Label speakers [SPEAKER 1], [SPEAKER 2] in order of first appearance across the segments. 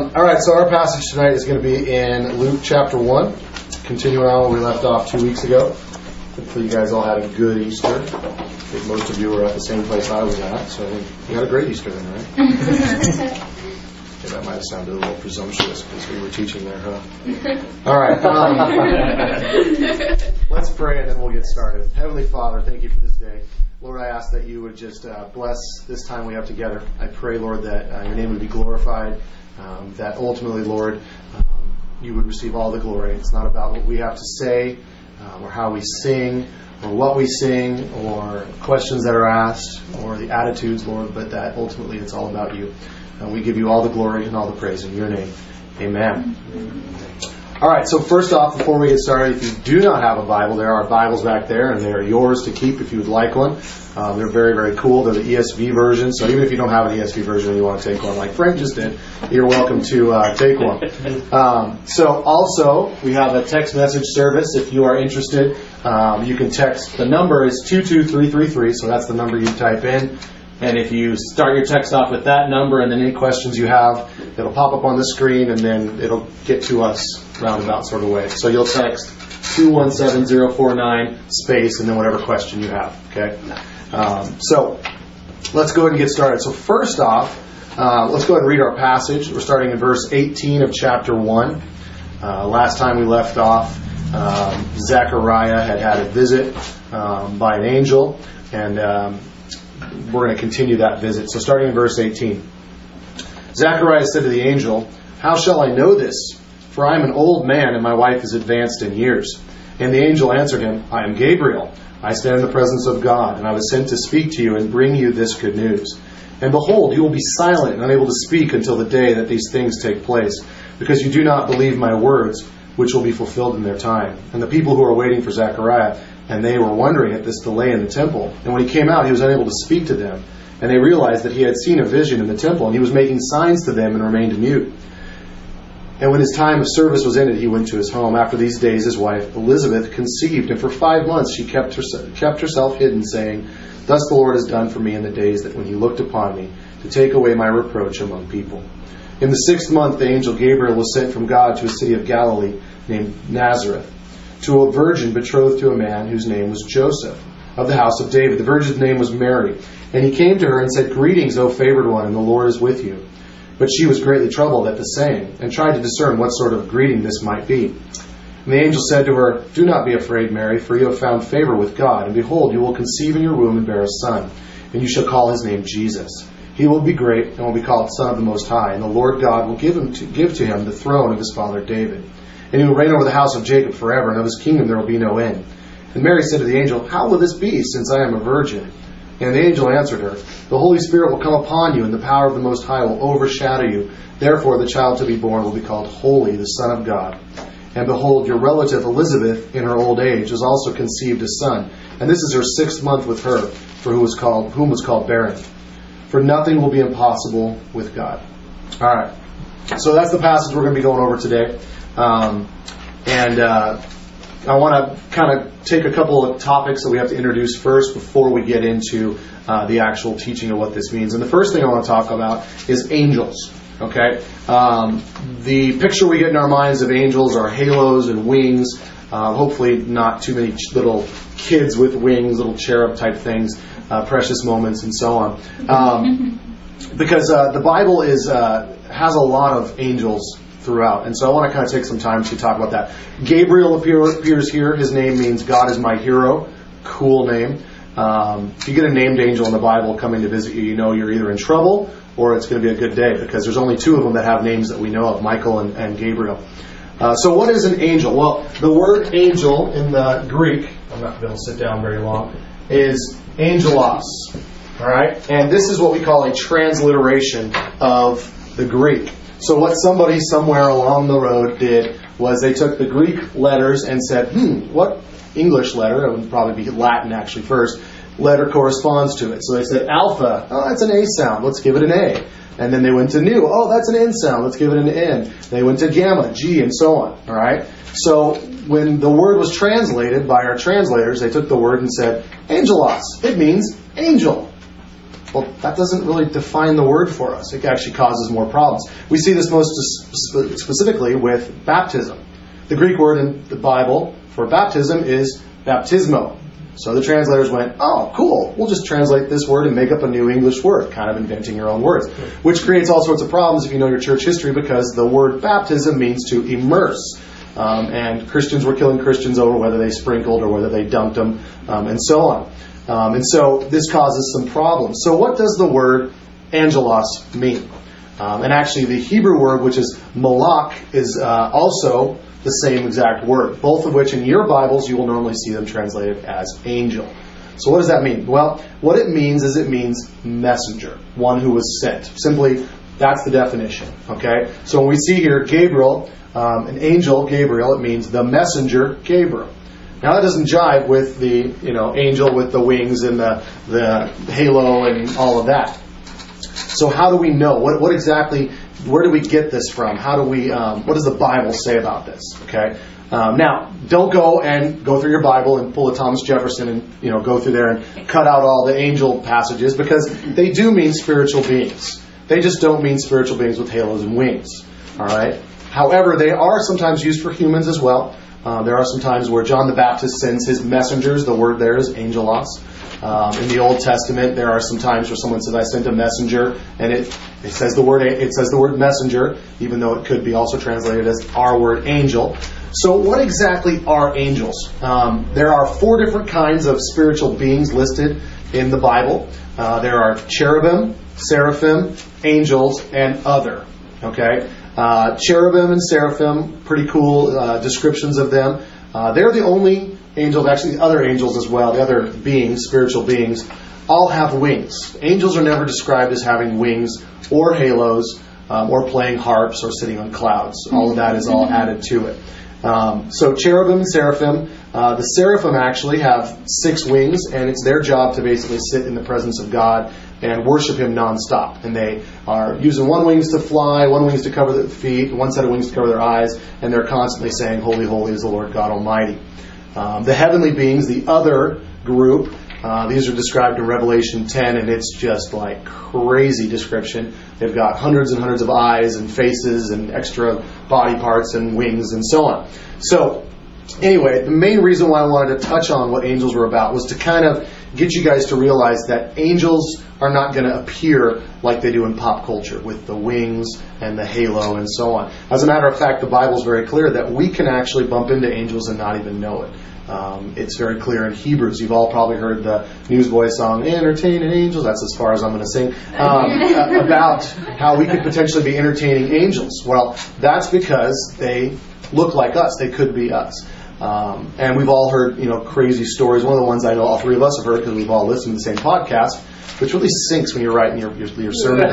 [SPEAKER 1] Um, all right, so our passage tonight is going to be in Luke chapter 1, continuing on where we left off two weeks ago. Hopefully, you guys all had a good Easter. I think most of you were at the same place I was at, so I think you had a great Easter then, right? yeah, that might have sounded a little presumptuous because we were teaching there, huh? All right. Um, let's pray and then we'll get started. Heavenly Father, thank you for this day. Lord, I ask that you would just uh, bless this time we have together. I pray, Lord, that uh, your name would be glorified, um, that ultimately, Lord, um, you would receive all the glory. It's not about what we have to say um, or how we sing or what we sing or questions that are asked or the attitudes, Lord, but that ultimately it's all about you. And we give you all the glory and all the praise in your name. Amen. All right, so first off, before we get started, if you do not have a Bible, there are Bibles back there, and they are yours to keep if you would like one. Um, they're very, very cool. They're the ESV version, so even if you don't have an ESV version and you want to take one, like Frank just did, you're welcome to uh, take one. Um, so also, we have a text message service if you are interested. Um, you can text, the number is 22333, so that's the number you type in. And if you start your text off with that number and then any questions you have, it'll pop up on the screen and then it'll get to us roundabout sort of way. So you'll text 217049 space and then whatever question you have. Okay. Um, so let's go ahead and get started. So first off, uh, let's go ahead and read our passage. We're starting in verse 18 of chapter 1. Uh, last time we left off, um, Zechariah had had a visit um, by an angel, and um, we're going to continue that visit. So starting in verse 18. Zechariah said to the angel, How shall I know this? For I am an old man, and my wife is advanced in years. And the angel answered him, I am Gabriel. I stand in the presence of God, and I was sent to speak to you and bring you this good news. And behold, you will be silent and unable to speak until the day that these things take place, because you do not believe my words, which will be fulfilled in their time. And the people who are waiting for Zechariah, and they were wondering at this delay in the temple. And when he came out, he was unable to speak to them. And they realized that he had seen a vision in the temple, and he was making signs to them and remained mute. And when his time of service was ended, he went to his home. After these days, his wife Elizabeth conceived, and for five months she kept, herself, kept herself hidden, saying, Thus the Lord has done for me in the days that when he looked upon me, to take away my reproach among people. In the sixth month, the angel Gabriel was sent from God to a city of Galilee named Nazareth, to a virgin betrothed to a man whose name was Joseph, of the house of David. The virgin's name was Mary. And he came to her and said, Greetings, O favored one, and the Lord is with you. But she was greatly troubled at the saying, and tried to discern what sort of greeting this might be. And the angel said to her, Do not be afraid, Mary, for you have found favor with God, and behold, you will conceive in your womb and bear a son, and you shall call his name Jesus. He will be great, and will be called Son of the Most High, and the Lord God will give, him to, give to him the throne of his father David. And he will reign over the house of Jacob forever, and of his kingdom there will be no end. And Mary said to the angel, How will this be, since I am a virgin? And the angel answered her, The Holy Spirit will come upon you, and the power of the Most High will overshadow you. Therefore, the child to be born will be called Holy, the Son of God. And behold, your relative Elizabeth, in her old age, has also conceived a son. And this is her sixth month with her, for who was called, whom was called barren. For nothing will be impossible with God. All right. So that's the passage we're going to be going over today. Um, and uh, I want to kind of take a couple of topics that we have to introduce first before we get into uh, the actual teaching of what this means. And the first thing I want to talk about is angels. Okay, um, the picture we get in our minds of angels are halos and wings. Uh, hopefully, not too many little kids with wings, little cherub type things, uh, precious moments, and so on. Um, because uh, the Bible is uh, has a lot of angels throughout. And so I want to kind of take some time to talk about that. Gabriel appear, appears here. His name means God is my hero. Cool name. Um, if you get a named angel in the Bible coming to visit you, you know you're either in trouble or it's going to be a good day because there's only two of them that have names that we know of Michael and, and Gabriel. Uh, so, what is an angel? Well, the word angel in the Greek, I'm not going to sit down very long, is angelos. All right? And this is what we call a transliteration of the Greek. So what somebody somewhere along the road did was they took the Greek letters and said, hmm, what English letter, it would probably be Latin actually first, letter corresponds to it. So they said alpha, oh, that's an A sound, let's give it an A. And then they went to nu, oh, that's an N sound, let's give it an N. They went to gamma, G, and so on. All right? So when the word was translated by our translators, they took the word and said, angelos. It means angel. Well, that doesn't really define the word for us. It actually causes more problems. We see this most spe- specifically with baptism. The Greek word in the Bible for baptism is baptismo. So the translators went, oh, cool, we'll just translate this word and make up a new English word, kind of inventing your own words, which creates all sorts of problems if you know your church history because the word baptism means to immerse. Um, and Christians were killing Christians over whether they sprinkled or whether they dunked them, um, and so on. Um, and so this causes some problems. So, what does the word angelos mean? Um, and actually, the Hebrew word, which is malak, is uh, also the same exact word, both of which in your Bibles you will normally see them translated as angel. So, what does that mean? Well, what it means is it means messenger, one who was sent. Simply, that's the definition. Okay? So, when we see here Gabriel, um, an angel, Gabriel, it means the messenger, Gabriel. Now that doesn't jive with the you know angel with the wings and the the halo and all of that. So how do we know what what exactly? Where do we get this from? How do we? Um, what does the Bible say about this? Okay. Um, now, don't go and go through your Bible and pull a Thomas Jefferson and you know go through there and cut out all the angel passages because they do mean spiritual beings. They just don't mean spiritual beings with halos and wings. All right. However, they are sometimes used for humans as well. Uh, there are some times where John the Baptist sends his messengers. The word there is angelos. Um, in the Old Testament, there are some times where someone says, "I sent a messenger," and it, it says the word it says the word messenger, even though it could be also translated as our word angel. So, what exactly are angels? Um, there are four different kinds of spiritual beings listed in the Bible. Uh, there are cherubim, seraphim, angels, and other. Okay. Uh, cherubim and seraphim, pretty cool uh, descriptions of them. Uh, they're the only angels, actually, the other angels as well, the other beings, spiritual beings, all have wings. Angels are never described as having wings or halos um, or playing harps or sitting on clouds. All of that is all added to it. Um, so, cherubim and seraphim, uh, the seraphim actually have six wings, and it's their job to basically sit in the presence of God and worship Him nonstop. And they are using one wings to fly, one wings to cover their feet, one set of wings to cover their eyes, and they're constantly saying, Holy, holy is the Lord God Almighty. Um, the heavenly beings, the other group, uh, these are described in Revelation 10, and it's just like crazy description. They've got hundreds and hundreds of eyes and faces and extra body parts and wings and so on. So, anyway, the main reason why I wanted to touch on what angels were about was to kind of get you guys to realize that angels are not going to appear like they do in pop culture with the wings and the halo and so on. As a matter of fact, the Bible is very clear that we can actually bump into angels and not even know it. Um, it's very clear in Hebrews. You've all probably heard the Newsboy song, Entertaining Angels. That's as far as I'm going to sing. Um, about how we could potentially be entertaining angels. Well, that's because they look like us. They could be us. Um, and we've all heard, you know, crazy stories. One of the ones I know all three of us have heard because we've all listened to the same podcast, which really sinks when you're writing your, your, your sermon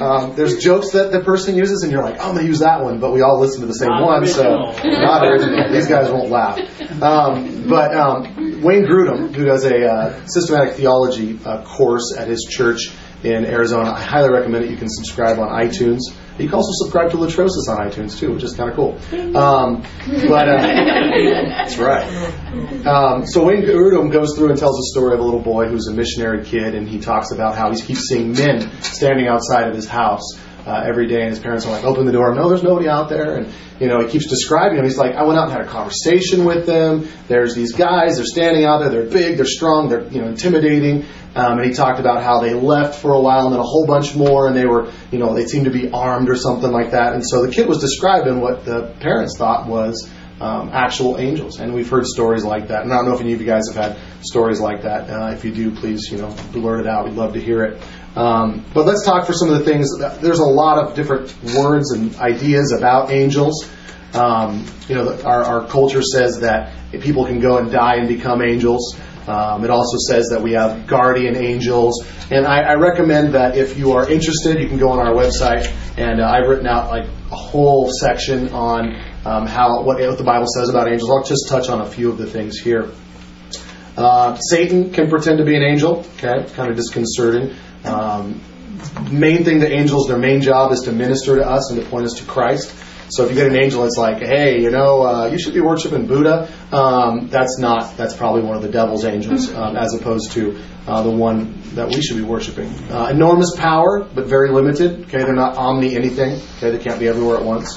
[SPEAKER 1] um, there's jokes that the person uses, and you're like, oh, I'm going to use that one, but we all listen to the same
[SPEAKER 2] Not
[SPEAKER 1] one,
[SPEAKER 2] original.
[SPEAKER 1] so not original. These guys won't laugh. Um, but um, Wayne Grudem, who does a uh, systematic theology uh, course at his church in Arizona, I highly recommend it. You can subscribe on iTunes. You can also subscribe to Lutrosis on iTunes too, which is kind of cool. Um, but uh, that's right. Um, so Wayne Grudem goes through and tells the story of a little boy who's a missionary kid, and he talks about how he keeps seeing men standing outside of his house uh, every day, and his parents are like, "Open the door." No, there's nobody out there, and you know he keeps describing them. He's like, "I went out and had a conversation with them. There's these guys. They're standing out there. They're big. They're strong. They're you know intimidating." Um, and he talked about how they left for a while and then a whole bunch more, and they were, you know, they seemed to be armed or something like that. And so the kid was describing what the parents thought was um, actual angels. And we've heard stories like that. And I don't know if any of you guys have had stories like that. Uh, if you do, please, you know, blurt it out. We'd love to hear it. Um, but let's talk for some of the things. There's a lot of different words and ideas about angels. Um, you know, our, our culture says that people can go and die and become angels. Um, it also says that we have guardian angels, and I, I, recommend that if you are interested, you can go on our website, and uh, I've written out like a whole section on um, how what, what, the Bible says about angels. I'll just touch on a few of the things here. Uh, Satan can pretend to be an angel. Okay, kind of disconcerting. Um, main thing that angels, their main job is to minister to us and to point us to Christ. So if you get an angel that's like, hey, you know, uh, you should be worshiping Buddha, um, that's not, that's probably one of the devil's angels, um, as opposed to uh, the one that we should be worshiping. Uh, enormous power, but very limited. Okay, they're not omni anything. Okay, they can't be everywhere at once.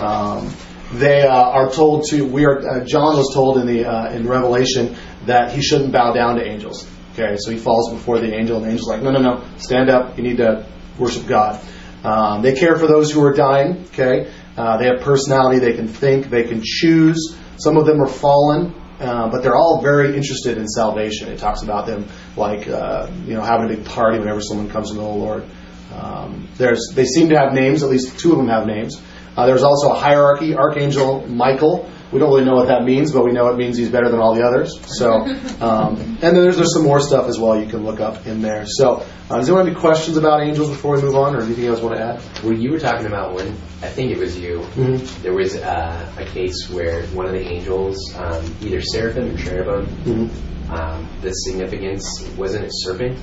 [SPEAKER 1] Um, they uh, are told to. We are. Uh, John was told in the uh, in Revelation that he shouldn't bow down to angels. Okay, so he falls before the angel, and the angel's like, no, no, no, stand up. You need to worship God. Um, they care for those who are dying. Okay, uh, they have personality. They can think. They can choose. Some of them are fallen. Uh, but they're all very interested in salvation. It talks about them like uh, you know having a big party whenever someone comes to know the Lord. Um, there's they seem to have names. At least two of them have names. Uh, there's also a hierarchy. Archangel Michael. We don't really know what that means, but we know it means he's better than all the others. So, um, and then there's, there's some more stuff as well you can look up in there. So, uh, does anyone have any questions about angels before we move on, or anything else want to add?
[SPEAKER 2] Well, you were talking about when I think it was you.
[SPEAKER 1] Mm-hmm.
[SPEAKER 2] There was uh, a case where one of the angels, um, either seraphim or cherubim,
[SPEAKER 1] Mm-hmm.
[SPEAKER 2] um, the significance wasn't it serpent?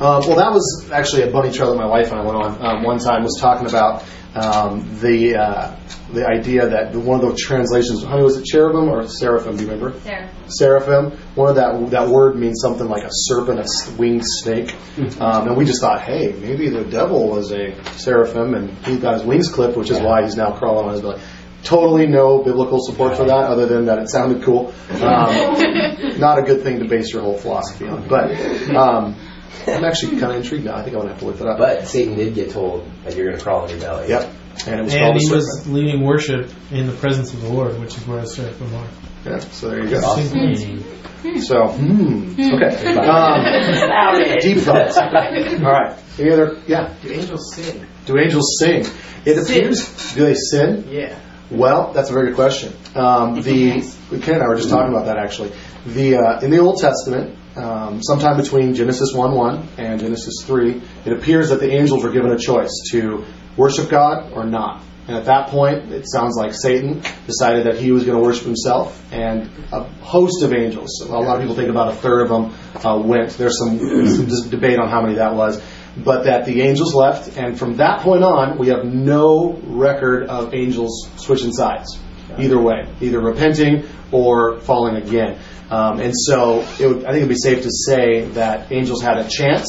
[SPEAKER 1] Um, well, that was actually a bunny trail that my wife and I went on um, one time. Was talking about um, the uh, the idea that one of the translations, honey, was it cherubim or seraphim? Do you remember?
[SPEAKER 3] Seraphim.
[SPEAKER 1] Seraphim. One of that that word means something like a serpent, a winged snake. Um, and we just thought, hey, maybe the devil was a seraphim, and he got his wings clipped, which is why he's now crawling on his belly. Totally no biblical support for that, other than that it sounded cool. Um, not a good thing to base your whole philosophy on, but. I'm actually kind of intrigued now. I think I'm gonna have to look that up.
[SPEAKER 2] But Satan did get told that you're going to crawl on your belly.
[SPEAKER 1] Yep. And it was
[SPEAKER 4] And
[SPEAKER 1] called
[SPEAKER 4] he
[SPEAKER 1] a
[SPEAKER 4] was
[SPEAKER 1] serpent.
[SPEAKER 4] leading worship in the presence of the Lord, which is where the seraphim are.
[SPEAKER 1] Yeah, so there you go.
[SPEAKER 4] Awesome.
[SPEAKER 1] So, hmm. Okay. Um, deep thoughts. All right. Any other? Yeah.
[SPEAKER 5] Do angels sin?
[SPEAKER 1] Do angels sing? It appears. Do they sin?
[SPEAKER 5] Yeah.
[SPEAKER 1] Well, that's a very good question. Um, the Ken and I were just talking about that actually. The uh, in the Old Testament, um, sometime between Genesis one one and Genesis three, it appears that the angels were given a choice to worship God or not. And at that point, it sounds like Satan decided that he was going to worship himself, and a host of angels. A lot of people think about a third of them uh, went. There's some, some debate on how many that was, but that the angels left, and from that point on, we have no record of angels switching sides, either way, either repenting or falling again. Um, and so, it would, I think it'd be safe to say that angels had a chance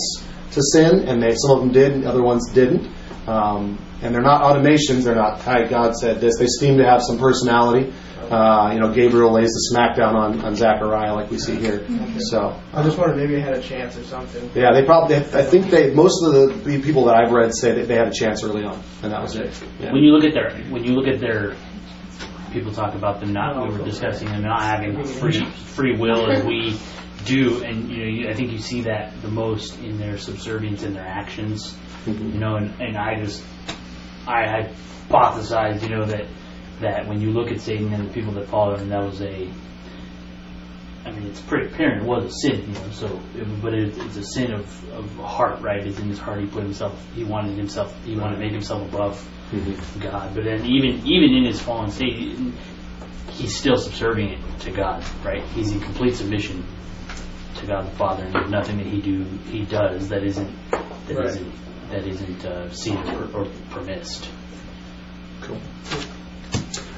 [SPEAKER 1] to sin, and they some of them did, and other ones didn't. Um, and they're not automations. They're not, "Hi, God said this." They seem to have some personality. Uh, you know, Gabriel lays the smackdown on, on Zechariah, like we see here. So,
[SPEAKER 5] I just wondered maybe they had a chance or something.
[SPEAKER 1] yeah, they probably. I think they. Most of the people that I've read say that they had a chance early on, and that was it. Yeah.
[SPEAKER 6] When you look at their, when you look at their, people talk about them not. We were discussing them not having free free will as we do, and you know, you, I think you see that the most in their subservience in their actions. Mm-hmm. You know, and, and I just, I hypothesized, you know, that that when you look at Satan and the people that follow him, that was a. I mean, it's pretty apparent it was a sin, you know. So, it, but it, it's a sin of, of heart, right? It's in his heart. He put himself. He wanted himself. He wanted to make himself above God. But then, even even in his fallen state, he's still subservient to God, right? He's in complete submission to God the Father, and there's nothing that he do he does that isn't that
[SPEAKER 5] Right.
[SPEAKER 6] not that isn't uh, seen or, or permissed.
[SPEAKER 1] Cool.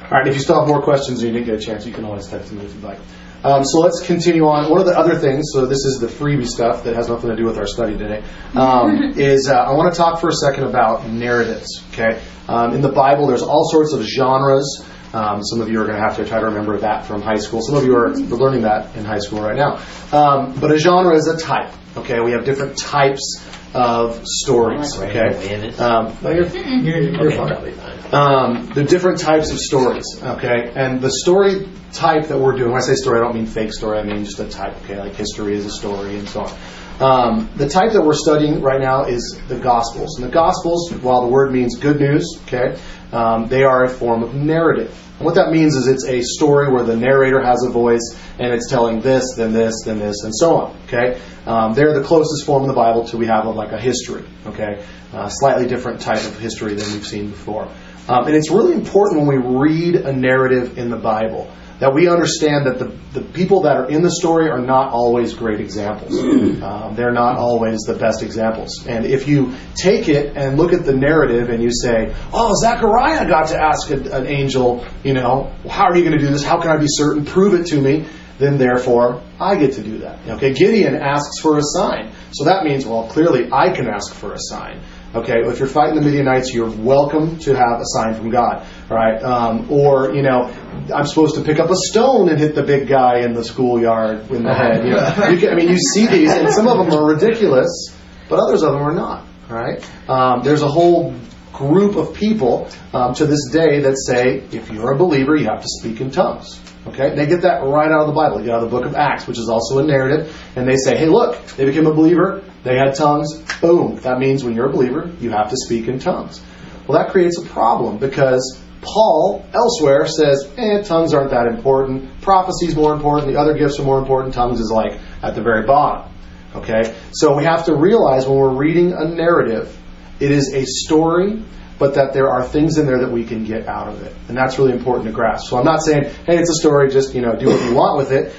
[SPEAKER 1] All right, if you still have more questions or you didn't get a chance, you can always text me if you'd like. Um, so let's continue on. One of the other things, so this is the freebie stuff that has nothing to do with our study today, um, is uh, I want to talk for a second about narratives. Okay, um, in the Bible, there's all sorts of genres. Um, some of you are going to have to try to remember that from high school. Some of you are learning that in high school right now. Um, but a genre is a type. Okay, we have different types of stories. Okay,
[SPEAKER 6] away of it.
[SPEAKER 1] um, you're, you're, you're fine.
[SPEAKER 2] Fine.
[SPEAKER 1] Um, the different types of stories, okay? And the story type that we're doing, when I say story, I don't mean fake story, I mean just a type, okay? Like history is a story and so on. Um, the type that we're studying right now is the Gospels. And the Gospels, while the word means good news, okay, um, they are a form of narrative. And what that means is it's a story where the narrator has a voice and it's telling this, then this, then this, and so on, okay? Um, they're the closest form in the Bible to we have of like a history, okay? Uh, slightly different type of history than we've seen before. Um, and it's really important when we read a narrative in the Bible that we understand that the, the people that are in the story are not always great examples. Um, they're not always the best examples. And if you take it and look at the narrative and you say, oh, Zechariah got to ask a, an angel, you know, how are you going to do this? How can I be certain? Prove it to me. Then therefore, I get to do that. Okay, Gideon asks for a sign. So that means, well, clearly I can ask for a sign. Okay, if you're fighting the Midianites, you're welcome to have a sign from God, right? Um, or you know, I'm supposed to pick up a stone and hit the big guy in the schoolyard in the head. You know, you can, I mean, you see these, and some of them are ridiculous, but others of them are not. Right? Um, there's a whole group of people um, to this day that say if you're a believer, you have to speak in tongues. Okay, they get that right out of the Bible. You get out of the book of Acts, which is also a narrative, and they say, "Hey, look, they became a believer. They had tongues. Boom. That means when you're a believer, you have to speak in tongues." Well, that creates a problem because Paul elsewhere says, "Eh, tongues aren't that important. Prophecy's more important. The other gifts are more important. Tongues is like at the very bottom." Okay, so we have to realize when we're reading a narrative, it is a story but that there are things in there that we can get out of it. And that's really important to grasp. So I'm not saying, hey, it's a story, just, you know, do what you want with it.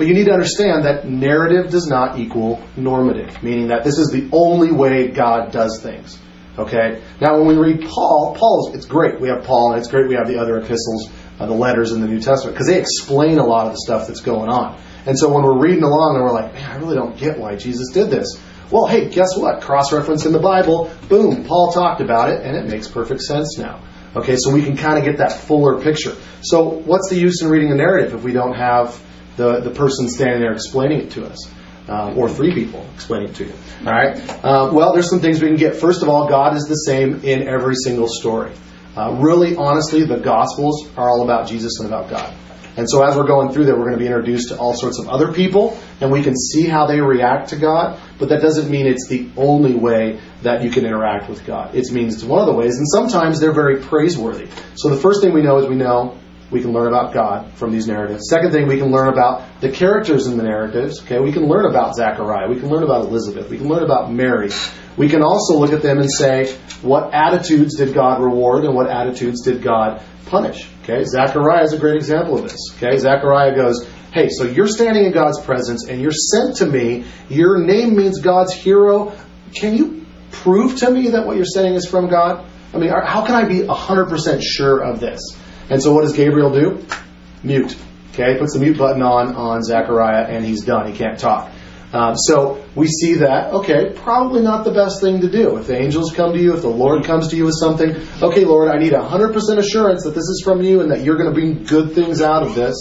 [SPEAKER 1] But you need to understand that narrative does not equal normative, meaning that this is the only way God does things. Okay? Now, when we read Paul, Paul's, it's great. We have Paul, and it's great we have the other epistles, uh, the letters in the New Testament, because they explain a lot of the stuff that's going on. And so when we're reading along and we're like, man, I really don't get why Jesus did this. Well, hey, guess what? Cross reference in the Bible. Boom, Paul talked about it, and it makes perfect sense now. Okay, so we can kind of get that fuller picture. So, what's the use in reading a narrative if we don't have the, the person standing there explaining it to us? Um, or three people explaining it to you. All right? Um, well, there's some things we can get. First of all, God is the same in every single story. Uh, really, honestly, the Gospels are all about Jesus and about God. And so as we're going through there, we're going to be introduced to all sorts of other people, and we can see how they react to God, but that doesn't mean it's the only way that you can interact with God. It means it's one of the ways, and sometimes they're very praiseworthy. So the first thing we know is we know we can learn about God from these narratives. Second thing, we can learn about the characters in the narratives. Okay, we can learn about Zechariah. We can learn about Elizabeth. We can learn about Mary. We can also look at them and say, what attitudes did God reward and what attitudes did God punish? Okay, Zechariah is a great example of this. Okay, Zechariah goes, Hey, so you're standing in God's presence and you're sent to me. Your name means God's hero. Can you prove to me that what you're saying is from God? I mean, how can I be 100% sure of this? And so what does Gabriel do? Mute. Okay, puts the mute button on on Zechariah and he's done. He can't talk. Um, so we see that, okay, probably not the best thing to do. If the angels come to you, if the Lord comes to you with something, okay, Lord, I need 100% assurance that this is from you and that you're going to bring good things out of this.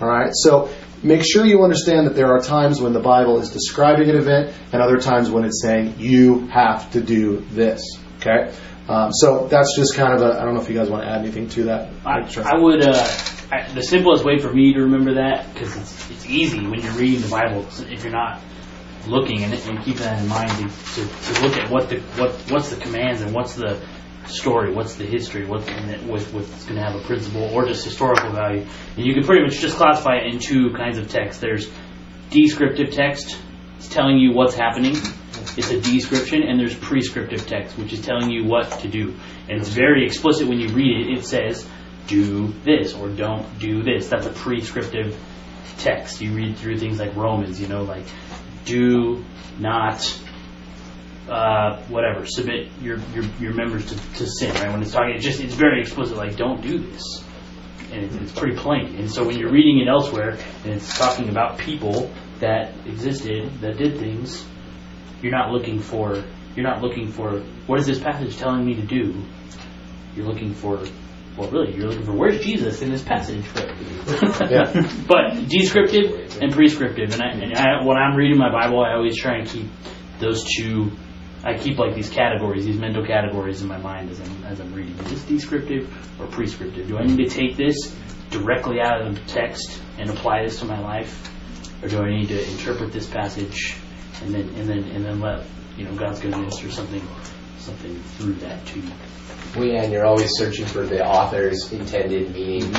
[SPEAKER 1] All right, so make sure you understand that there are times when the Bible is describing an event and other times when it's saying you have to do this. Okay, um, so that's just kind of a. I don't know if you guys want to add anything to that.
[SPEAKER 6] I, I would. Uh, I, the simplest way for me to remember that because it's, it's easy when you're reading the Bible if you're not looking and, and keeping that in mind to, to, to, look at what the what what's the commands and what's the story, what's the history, what's what, what's going to have a principle or just historical value, and you can pretty much just classify it in two kinds of text. There's descriptive text, it's telling you what's happening. It's a description, and there's prescriptive text, which is telling you what to do. And it's very explicit when you read it. It says, do this or don't do this. That's a prescriptive text. You read through things like Romans, you know, like do not uh, whatever submit your, your, your members to, to sin. Right when it's talking, it's just it's very explicit. Like don't do this, and it's, it's pretty plain. And so when you're reading it elsewhere and it's talking about people that existed that did things, you're not looking for you're not looking for what is this passage telling me to do. You're looking for well, really, you're looking for where's Jesus in this passage?
[SPEAKER 1] yeah.
[SPEAKER 6] but descriptive and prescriptive, and, I, and I, when I'm reading my Bible, I always try and keep those two. I keep like these categories, these mental categories in my mind as I'm as I'm reading. Is this descriptive or prescriptive? Do I need to take this directly out of the text and apply this to my life, or do I need to interpret this passage and then and then and then let you know God's going to minister something something through that to you?
[SPEAKER 2] Well, yeah, and you're always searching for the author's intended meaning.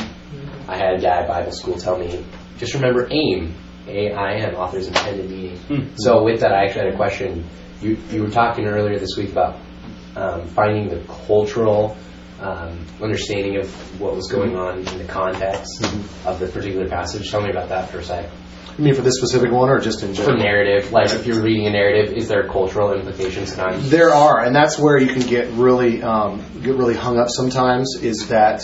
[SPEAKER 2] I had a guy at Bible school tell me, just remember AIM, A-I-M, author's intended meaning.
[SPEAKER 6] Mm-hmm.
[SPEAKER 2] So with that, I actually had a question. You, you were talking earlier this week about um, finding the cultural um, understanding of what was going on in the context
[SPEAKER 1] Mm-hmm.
[SPEAKER 2] of the particular passage. Tell me about that for a sec.
[SPEAKER 1] You mean for this specific one or just in
[SPEAKER 2] For
[SPEAKER 1] general?
[SPEAKER 2] narrative, like if you're reading a narrative, is there cultural implications sometimes?
[SPEAKER 1] There are, and that's where you can get really um, get really hung up. Sometimes is that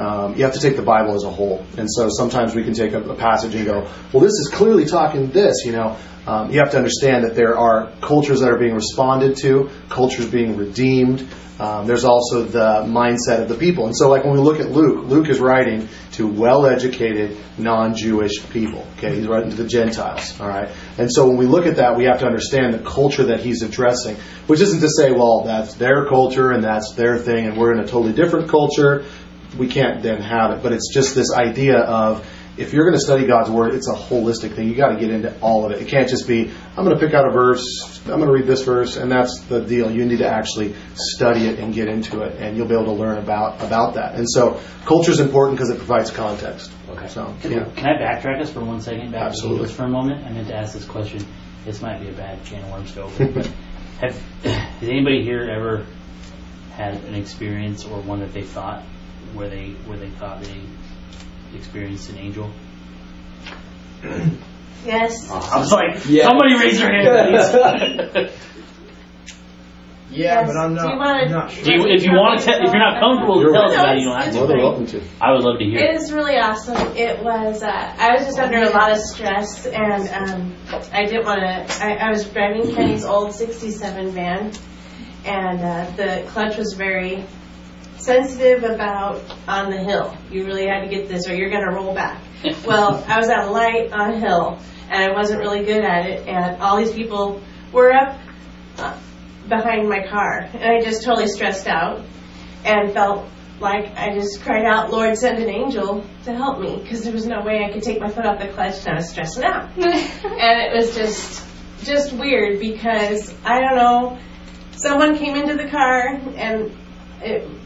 [SPEAKER 1] um, you have to take the Bible as a whole, and so sometimes we can take a, a passage and go, "Well, this is clearly talking this." You know, um, you have to understand that there are cultures that are being responded to, cultures being redeemed. Um, there's also the mindset of the people, and so like when we look at Luke, Luke is writing to well-educated non-Jewish people. Okay, he's writing to the Gentiles. All right, and so when we look at that, we have to understand the culture that he's addressing, which isn't to say, well, that's their culture and that's their thing, and we're in a totally different culture. We can't then have it, but it's just this idea of if you're going to study God's word, it's a holistic thing. You got to get into all of it. It can't just be I'm going to pick out a verse, I'm going to read this verse, and that's the deal. You need to actually study it and get into it, and you'll be able to learn about about that. And so, culture is important because it provides context.
[SPEAKER 2] Okay.
[SPEAKER 1] So,
[SPEAKER 6] Can,
[SPEAKER 1] yeah.
[SPEAKER 6] can I backtrack us for one second back
[SPEAKER 1] Absolutely.
[SPEAKER 6] to for a moment? I meant to ask this question. This might be a bad can of worms to open, but have has anybody here ever had an experience or one that they thought where they where they thought they experienced an angel?
[SPEAKER 3] Yes.
[SPEAKER 6] I was like,
[SPEAKER 2] Yeah.
[SPEAKER 6] somebody raise their hand, please.
[SPEAKER 5] Yeah,
[SPEAKER 3] Yes.
[SPEAKER 5] but I'm
[SPEAKER 3] Do
[SPEAKER 5] not.
[SPEAKER 3] you wanna-
[SPEAKER 5] I'm not sure.
[SPEAKER 6] Do you, if you want to, te- if you're not comfortable to
[SPEAKER 1] You're
[SPEAKER 6] tell us about it, you don't have
[SPEAKER 3] It's
[SPEAKER 1] More
[SPEAKER 6] to.
[SPEAKER 1] than welcome to.
[SPEAKER 6] I would love to hear.
[SPEAKER 3] It
[SPEAKER 6] it.
[SPEAKER 3] was really awesome. It was. Uh, I was just under a lot of stress, and um, I didn't want to. I, I was driving Kenny's old '67 van, and uh, the clutch was very sensitive about on the hill. You really had to get this, or you're going to roll back. well, I was at a light on a hill, and I wasn't really good at it, and all these people were up uh, behind my car, and I just totally stressed out and felt like I just cried out, Lord, send an angel to help me, because there was no way I could take my foot off the clutch, and I was stressing out. and it was just, just weird because I don't know. Someone came into the car, and it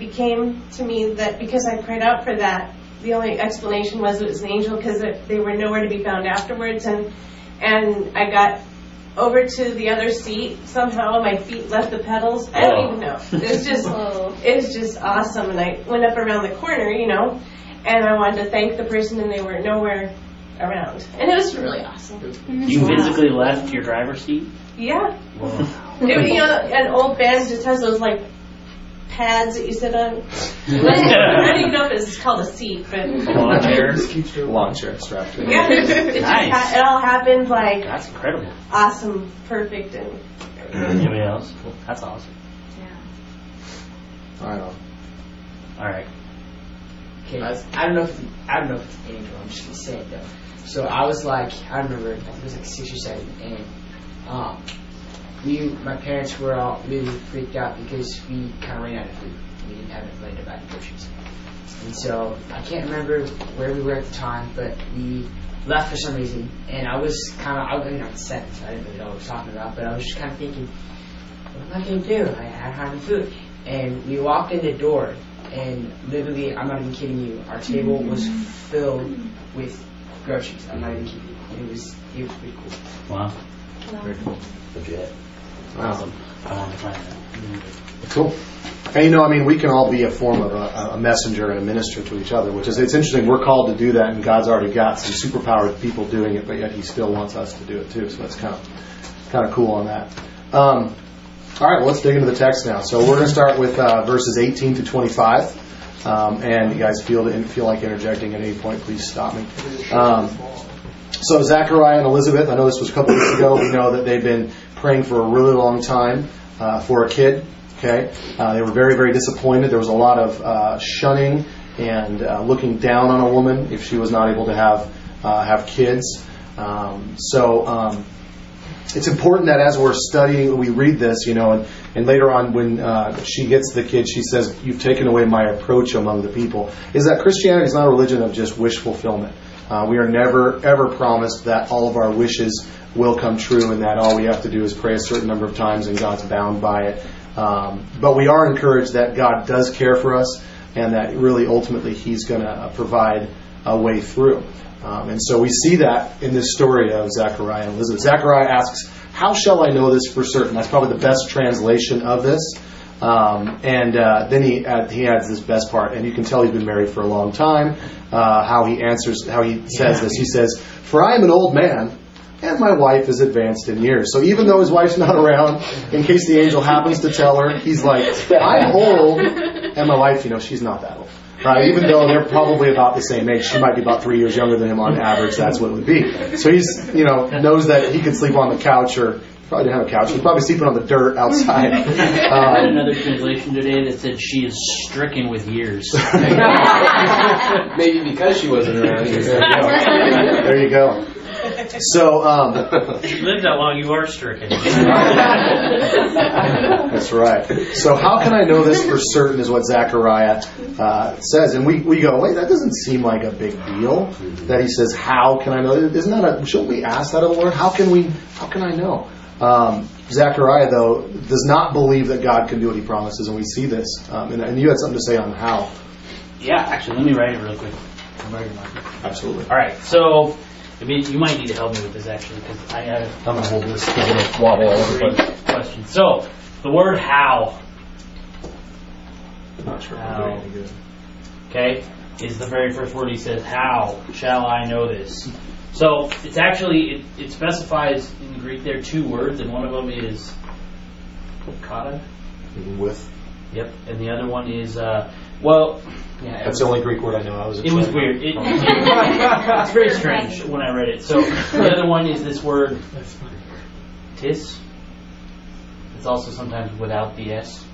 [SPEAKER 3] became to me that because I cried out for that, the only explanation was it was an angel because they were nowhere to be found afterwards, and and I got over to the other seat somehow my feet left the pedals. I don't
[SPEAKER 6] Oh.
[SPEAKER 3] even know. It was just it was just awesome, and I went up around the corner, you know, and I wanted to thank the person, and they were nowhere around, and it was really awesome.
[SPEAKER 6] You physically left your driver's seat.
[SPEAKER 3] Yeah, it, you know, an old van just has those like pads that you sit on. It wasn't- I don't even know if it's called a seat, but
[SPEAKER 6] Lawn chair.
[SPEAKER 1] Lawn chair strapped in.
[SPEAKER 3] yeah, it, just
[SPEAKER 6] Nice.
[SPEAKER 3] ha- it all happened like
[SPEAKER 6] That's incredible.
[SPEAKER 3] awesome, perfect, and
[SPEAKER 6] Anybody else? That's awesome.
[SPEAKER 1] I know.
[SPEAKER 6] All right.
[SPEAKER 7] Okay, I, was, I don't know if it's, I don't know if it's an angel. I'm just gonna say it though. So I was like, I remember, I think it was like six or seven, and um, we, my parents were all really freaked out because we kind of ran out of food. We didn't have enough money to buy groceries, and so I can't remember where we were at the time, but we left for some reason, and I was kind of, I mean, I was seven, so I didn't really know what I was talking about, but I was just kind of thinking, what am I gonna do? I, I don't have any food, and we walked in the door, and literally, I'm not even kidding you, our table was filled with groceries. I'm not even kidding you. It was it was pretty cool.
[SPEAKER 6] Wow. wow. Very cool.
[SPEAKER 2] Legit.
[SPEAKER 6] Awesome. I want to try that.
[SPEAKER 1] Cool. And you know, I mean, we can all be a form of a, a messenger and a minister to each other, which is it's interesting. We're called to do that, and God's already got some superpowered people doing it, but yet He still wants us to do it too. So that's kind of kind of cool on that. Um, all right, well, let's dig into the text now. So we're going to start with uh, verses 18 to 25. Um, and you guys feel to, feel like interjecting at any point, please stop me. Um, so Zechariah and Elizabeth, I know this was a couple weeks ago. We know that they've been praying for a really long time uh, for a kid. Okay, uh, they were very, very disappointed. There was a lot of uh, shunning and uh, looking down on a woman if she was not able to have uh, have kids. Um, so um, it's important that as we're studying, we read this, you know, and, and later on when uh, she gets the kid, she says, "You've taken away my approach among the people." Is that Christianity is not a religion of just wish fulfillment? Uh, we are never ever promised that all of our wishes will come true, and that all we have to do is pray a certain number of times, and God's bound by it. Um, but we are encouraged that God does care for us, and that really ultimately He's going to uh, provide a way through. Um, and so we see that in this story of Zechariah and Elizabeth. Zechariah asks, How shall I know this for certain? That's probably the best translation of this. Um, and uh, then he add, he adds this best part, and you can tell he's been married for a long time. Uh, how he answers, how he says this. He says, "For I am an old man." And my wife is advanced in years. So even though his wife's not around, in case the angel happens to tell her, he's like, I'm old, and my wife, you know, she's not that old. Right? Even though they're probably about the same age, she might be about three years younger than him on average. That's what it would be. So he's, you know, knows that he can sleep on the couch, or probably didn't have a couch. He's probably sleeping on the dirt outside.
[SPEAKER 6] I had
[SPEAKER 1] Um,
[SPEAKER 6] another translation today that said she is stricken with years.
[SPEAKER 2] Maybe because she wasn't around. he was like, "No."
[SPEAKER 1] there you go. So um,
[SPEAKER 6] If you live that long, you are stricken.
[SPEAKER 1] That's right. So how can I know this for certain is what Zechariah uh, says. And we, we go, wait, that doesn't seem like a big deal that he says, how can I know? Isn't that a, shouldn't we ask that of the Lord? How can we, how can I know? Um, Zechariah, though, does not believe that God can do what he promises, and we see this. Um, and, and you had something to say on how.
[SPEAKER 6] yeah, actually, let me write it real quick. I'm writing mine.
[SPEAKER 1] Absolutely.
[SPEAKER 6] All right, so I mean, you might need to help me with this actually because I have
[SPEAKER 8] I'm gonna hold this because it'll wobble all over the place.
[SPEAKER 6] three questions. So the word "how"
[SPEAKER 1] Not sure if I'm doing any good.
[SPEAKER 6] okay, is the very first word he says, How shall I know this? So it's actually, it, it specifies in Greek there two words, and one of them is kata.
[SPEAKER 1] With.
[SPEAKER 6] Yep. And the other one is, uh, well, yeah.
[SPEAKER 8] That's the only Greek word I know. I was.
[SPEAKER 6] It was weird. It, it's very strange when I read it. So the other one is this word tis. It's also sometimes without the s,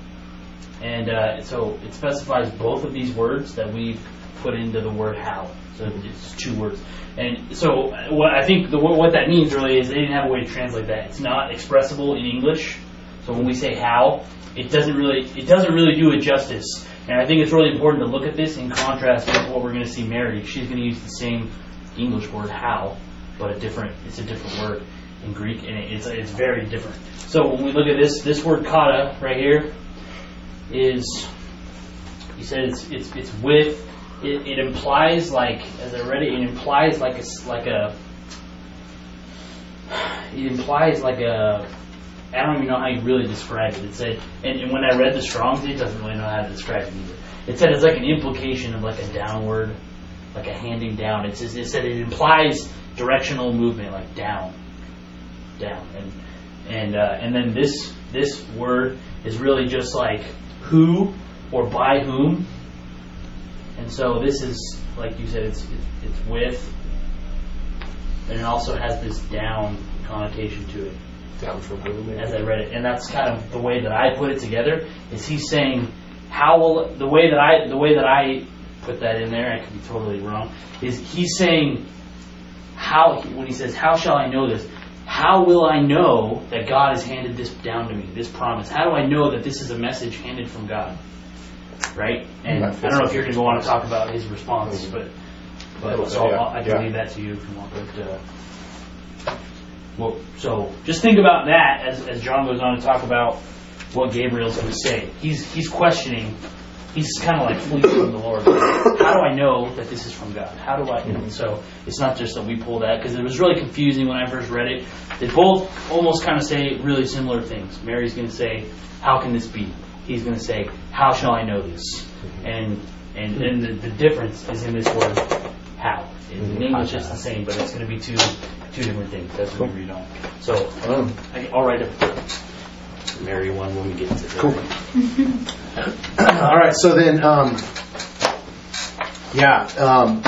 [SPEAKER 6] and uh, so it specifies both of these words that we've put into the word how. So it's two words, and so what I think the, what that means really is they didn't have a way to translate that. It's not expressible in English. So when we say how, it doesn't really it doesn't really do it justice. And I think it's really important to look at this in contrast with what we're going to see Mary. She's going to use the same English word how, but a different it's a different word in Greek, and it's it's very different. So when we look at this this word kata right here is you said it's it's it's with it, it implies like as I read it, it implies like a like a it implies like a I don't even know how you really describe it. It said, and, and when I read the Strong's, it doesn't really know how to describe it either. It said it's like an implication of like a downward, like a handing down. It says it said it implies directional movement, like down, down, and and uh, and then this this word is really just like who or by whom. And so this is like you said, it's it's, it's with, and it also has this down connotation to it? As I read it, and that's kind of the way that I put it together. Is he's saying how will the way that I the way that I put that in there? I could be totally wrong. Is he's saying how when he says how shall I know this? How will I know that God has handed this down to me? This promise. How do I know that this is a message handed from God? Right? And I don't know if you're going to want to talk about his response, but but so I'll, I can
[SPEAKER 1] Yeah.
[SPEAKER 6] leave that to you if you want. But uh, well, so just think about that as, as John goes on to talk about what Gabriel's going to say. He's he's questioning. He's kind of like fleeing from the Lord. How do I know that this is from God? How do I? And so it's not just that we pull that because it was really confusing when I first read it. They both almost kind of say really similar things. Mary's going to say, "How can this be?" He's going to say, "How shall I know this?" And and and the, the difference is in this word, "how." In English, it's the same, but it's going to be two two different things. That's what we read on. So I, I'll write a Mary one when we get to the
[SPEAKER 1] Cool. All right, so then, um, yeah, um,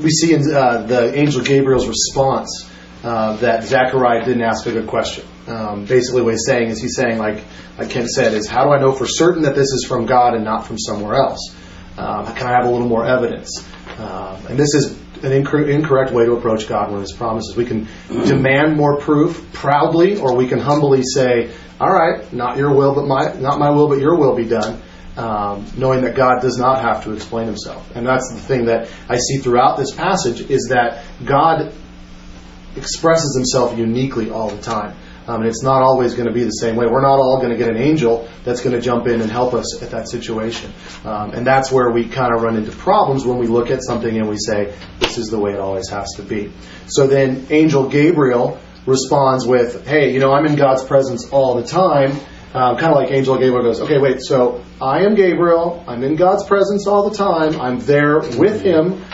[SPEAKER 1] we see in uh, the angel Gabriel's response uh, that Zechariah didn't ask a good question. Um, basically, what he's saying is he's saying, like, like Ken said, is how do I know for certain that this is from God and not from somewhere else? Um, can I have a little more evidence? Um, and this is an incor- incorrect way to approach God when His promises. We can demand more proof proudly, or we can humbly say, "All right, not your will, but my not my will, but your will be done." Um, knowing that God does not have to explain Himself, and that's the thing that I see throughout this passage is that God expresses Himself uniquely all the time. Um, and it's not always going to be the same way. We're not all going to get an angel that's going to jump in and help us at that situation. Um, and that's where we kind of run into problems when we look at something and we say, this is the way it always has to be. So then Angel Gabriel responds with, hey, you know, I'm in God's presence all the time. um, kind of like Angel Gabriel goes, okay, wait, so I am Gabriel. I'm in God's presence all the time. I'm there with Him,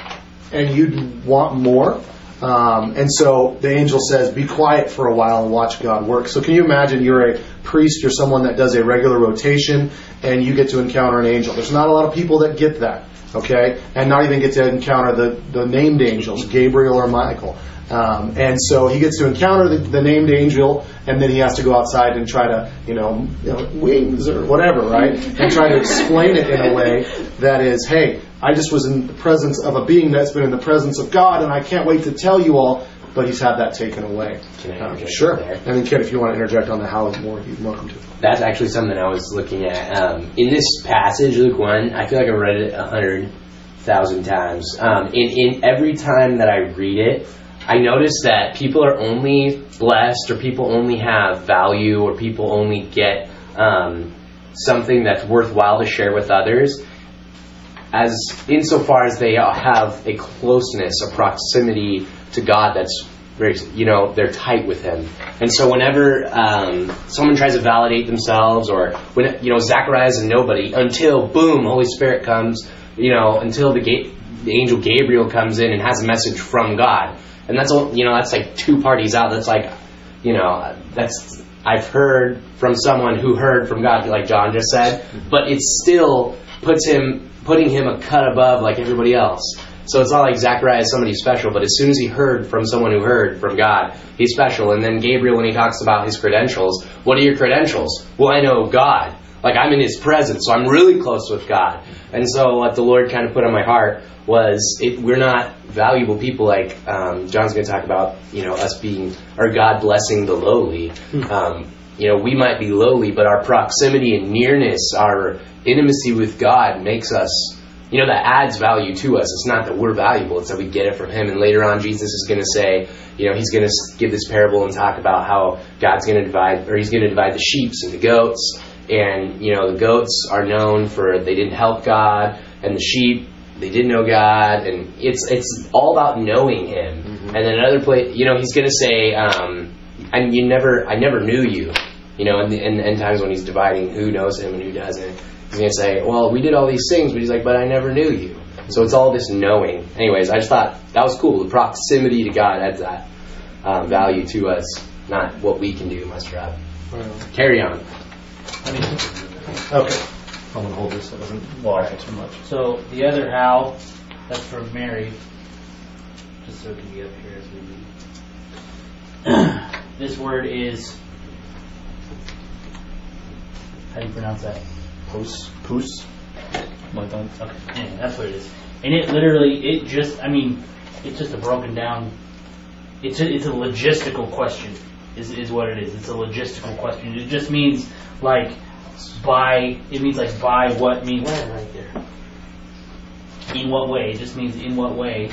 [SPEAKER 1] and you'd want more. Um, and so the angel says, Be quiet for a while and watch God work. So can you imagine you're a priest, you're someone that does a regular rotation, and you get to encounter an angel? There's not a lot of people that get that, okay? And not even get to encounter the, the named angels, Gabriel or Michael. Um, and so he gets to encounter the, the named angel, and then he has to go outside and try to, you know, you know, wings or whatever, right? And try to explain it in a way that is, hey, I just was in the presence of a being that's been in the presence of God, and I can't wait to tell you all. But he's had that taken away.
[SPEAKER 2] Can I
[SPEAKER 1] Um, sure.
[SPEAKER 2] there?
[SPEAKER 1] And then, Ken, if you want to interject on the how more, you're welcome to.
[SPEAKER 2] That's actually something I was looking at. Um, in this passage, Luke 1, I feel like I've read it a hundred thousand times. Um, in, in every time that I read it, I notice that people are only blessed or people only have value or people only get um, something that's worthwhile to share with others as insofar as they have a closeness, a proximity to God that's very, you know, they're tight with Him. And so whenever um, someone tries to validate themselves, or when you know Zacharias is a nobody until boom, Holy Spirit comes, you know, until the ga- the angel Gabriel comes in and has a message from God, and that's all, you know, that's like two parties out. That's like, you know, that's I've heard from someone who heard from God, like John just said, but it's still puts him putting him a cut above like everybody else. So it's not like Zachariah is somebody special, but as soon as he heard from someone who heard from God, he's special. And then Gabriel, when he talks about his credentials, what are your credentials? Well, I know God. Like I'm in his presence, so I'm really close with God. And so what the Lord kind of put on my heart was it, we're not valuable people like um, John's going to talk about, you know, us being, or God blessing the lowly. Um, you know, we might be lowly, but our proximity and nearness, our intimacy with God makes us, you know, that adds value to us. It's not that we're valuable, it's that we get it from Him. And later on, Jesus is going to say, you know, He's going to give this parable and talk about how God's going to divide, or He's going to divide the sheep and the goats. And, you know, the goats are known for they didn't help God, and the sheep, they didn't know God. And it's, it's all about knowing Him. And then another place, you know, He's going to say, um, and you never, I never knew you. You know, in the in the end times when he's dividing who knows him and who doesn't, he's going to say, well, we did all these things, but he's like, but I never knew you. So it's all this knowing. Anyways, I just thought that was cool. The proximity to God adds that um, value to us, not what we can do, must have. Carry on.
[SPEAKER 1] Okay.
[SPEAKER 8] I'm gonna hold this it doesn't wash it too much.
[SPEAKER 6] So the other how, that's from Mary, just so it can be up here as we read. this word is, how do you pronounce that?
[SPEAKER 8] Poos, poos.
[SPEAKER 6] Okay, anyway, that's what it is. And it literally, it just, I mean, it's just a broken down, it's a, it's a logistical question, is, is what it is. It's a logistical question. It just means like by, it means like by what means, right there. In what way? It just means in what way.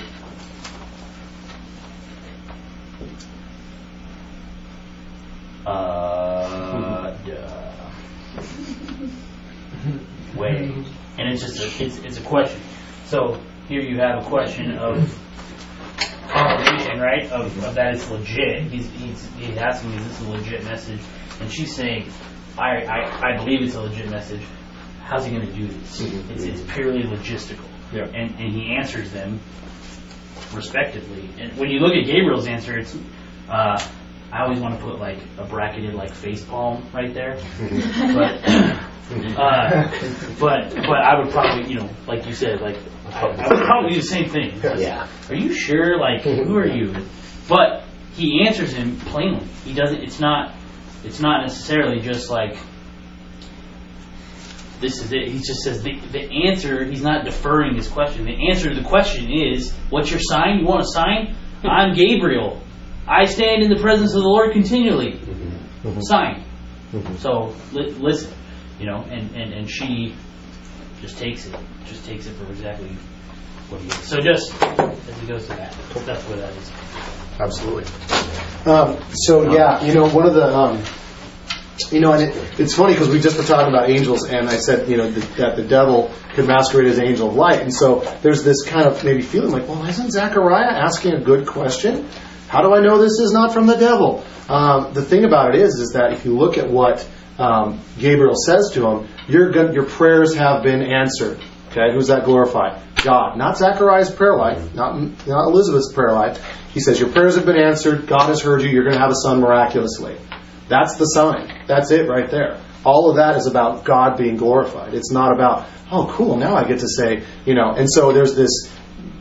[SPEAKER 6] Uh, way. And it's just a, it's, it's a question. So here you have a question of confirmation, right? Of, of that it's legit. He's, he's, he's asking is this a legit message? And she's saying, I, I, I believe it's a legit message. How's he going to do this? It's, it's purely logistical.
[SPEAKER 8] Yeah.
[SPEAKER 6] And, and he answers them respectively. And when you look at Gabriel's answer, it's, uh, I always want to put like a bracketed like face palm right there. but, uh, but, but I would probably, you know, like you said, like, I, I would probably do the same thing.
[SPEAKER 2] Yeah.
[SPEAKER 6] Are you sure? Like, who are you? But he answers him plainly. He doesn't. It's not. It's not necessarily just like this is it. He just says the, the answer. He's not deferring his question. The answer to the question is, "What's your sign? You want a sign? I'm Gabriel. I stand in the presence of the Lord continually. Sign." So li- listen, you know, and, and and she just takes it. Just takes it for exactly what he is. So just as he goes to that, that's where that is.
[SPEAKER 1] Absolutely. Um, so yeah, you know, one of the, um, you know, and it, it's funny because we just were talking about angels, and I said, you know, the, that the devil could masquerade as an angel of light, and so there's this kind of maybe feeling like, well, isn't Zechariah asking a good question? How do I know this is not from the devil? Um, the thing about it is, is that if you look at what um, Gabriel says to him, your, your prayers have been answered. Okay, who's that glorified? God. Not Zechariah's prayer life, not, not Elizabeth's prayer life. He says, Your prayers have been answered. God has heard you. You're going to have a son miraculously. That's the sign. That's it right there. All of that is about God being glorified. It's not about, oh, cool, now I get to say, you know, and so there's this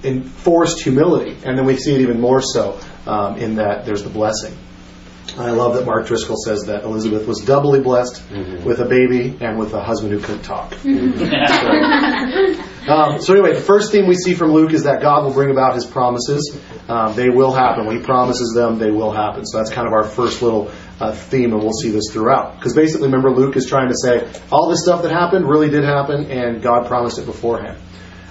[SPEAKER 1] enforced humility. And then we see it even more so um, in that there's the blessing. I love that Mark Driscoll says that Elizabeth was doubly blessed with a baby and with a husband who couldn't talk. Um, so anyway, the first thing we see from Luke is that God will bring about His promises. Um, they will happen. When He promises them, they will happen. So that's kind of our first little uh, theme, and we'll see this throughout. Because basically, remember, Luke is trying to say all this stuff that happened really did happen, and God promised it beforehand.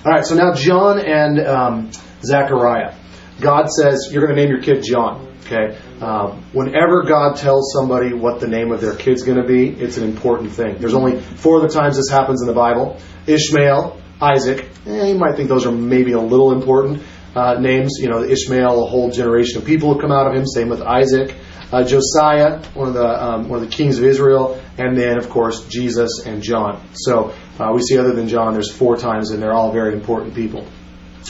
[SPEAKER 1] All right, so now John and um, Zechariah. God says you're going to name your kid John. Okay. Um, whenever God tells somebody what the name of their kid's going to be, it's an important thing. There's only four other times this happens in the Bible: Ishmael, Isaac. Eh, you might think those are maybe a little important uh, names. You know, Ishmael, a whole generation of people have come out of him. Same with Isaac. Uh, Josiah, one of the um, one of the kings of Israel, and then of course Jesus and John. So uh, we see other than John, there's four times, and they're all very important people.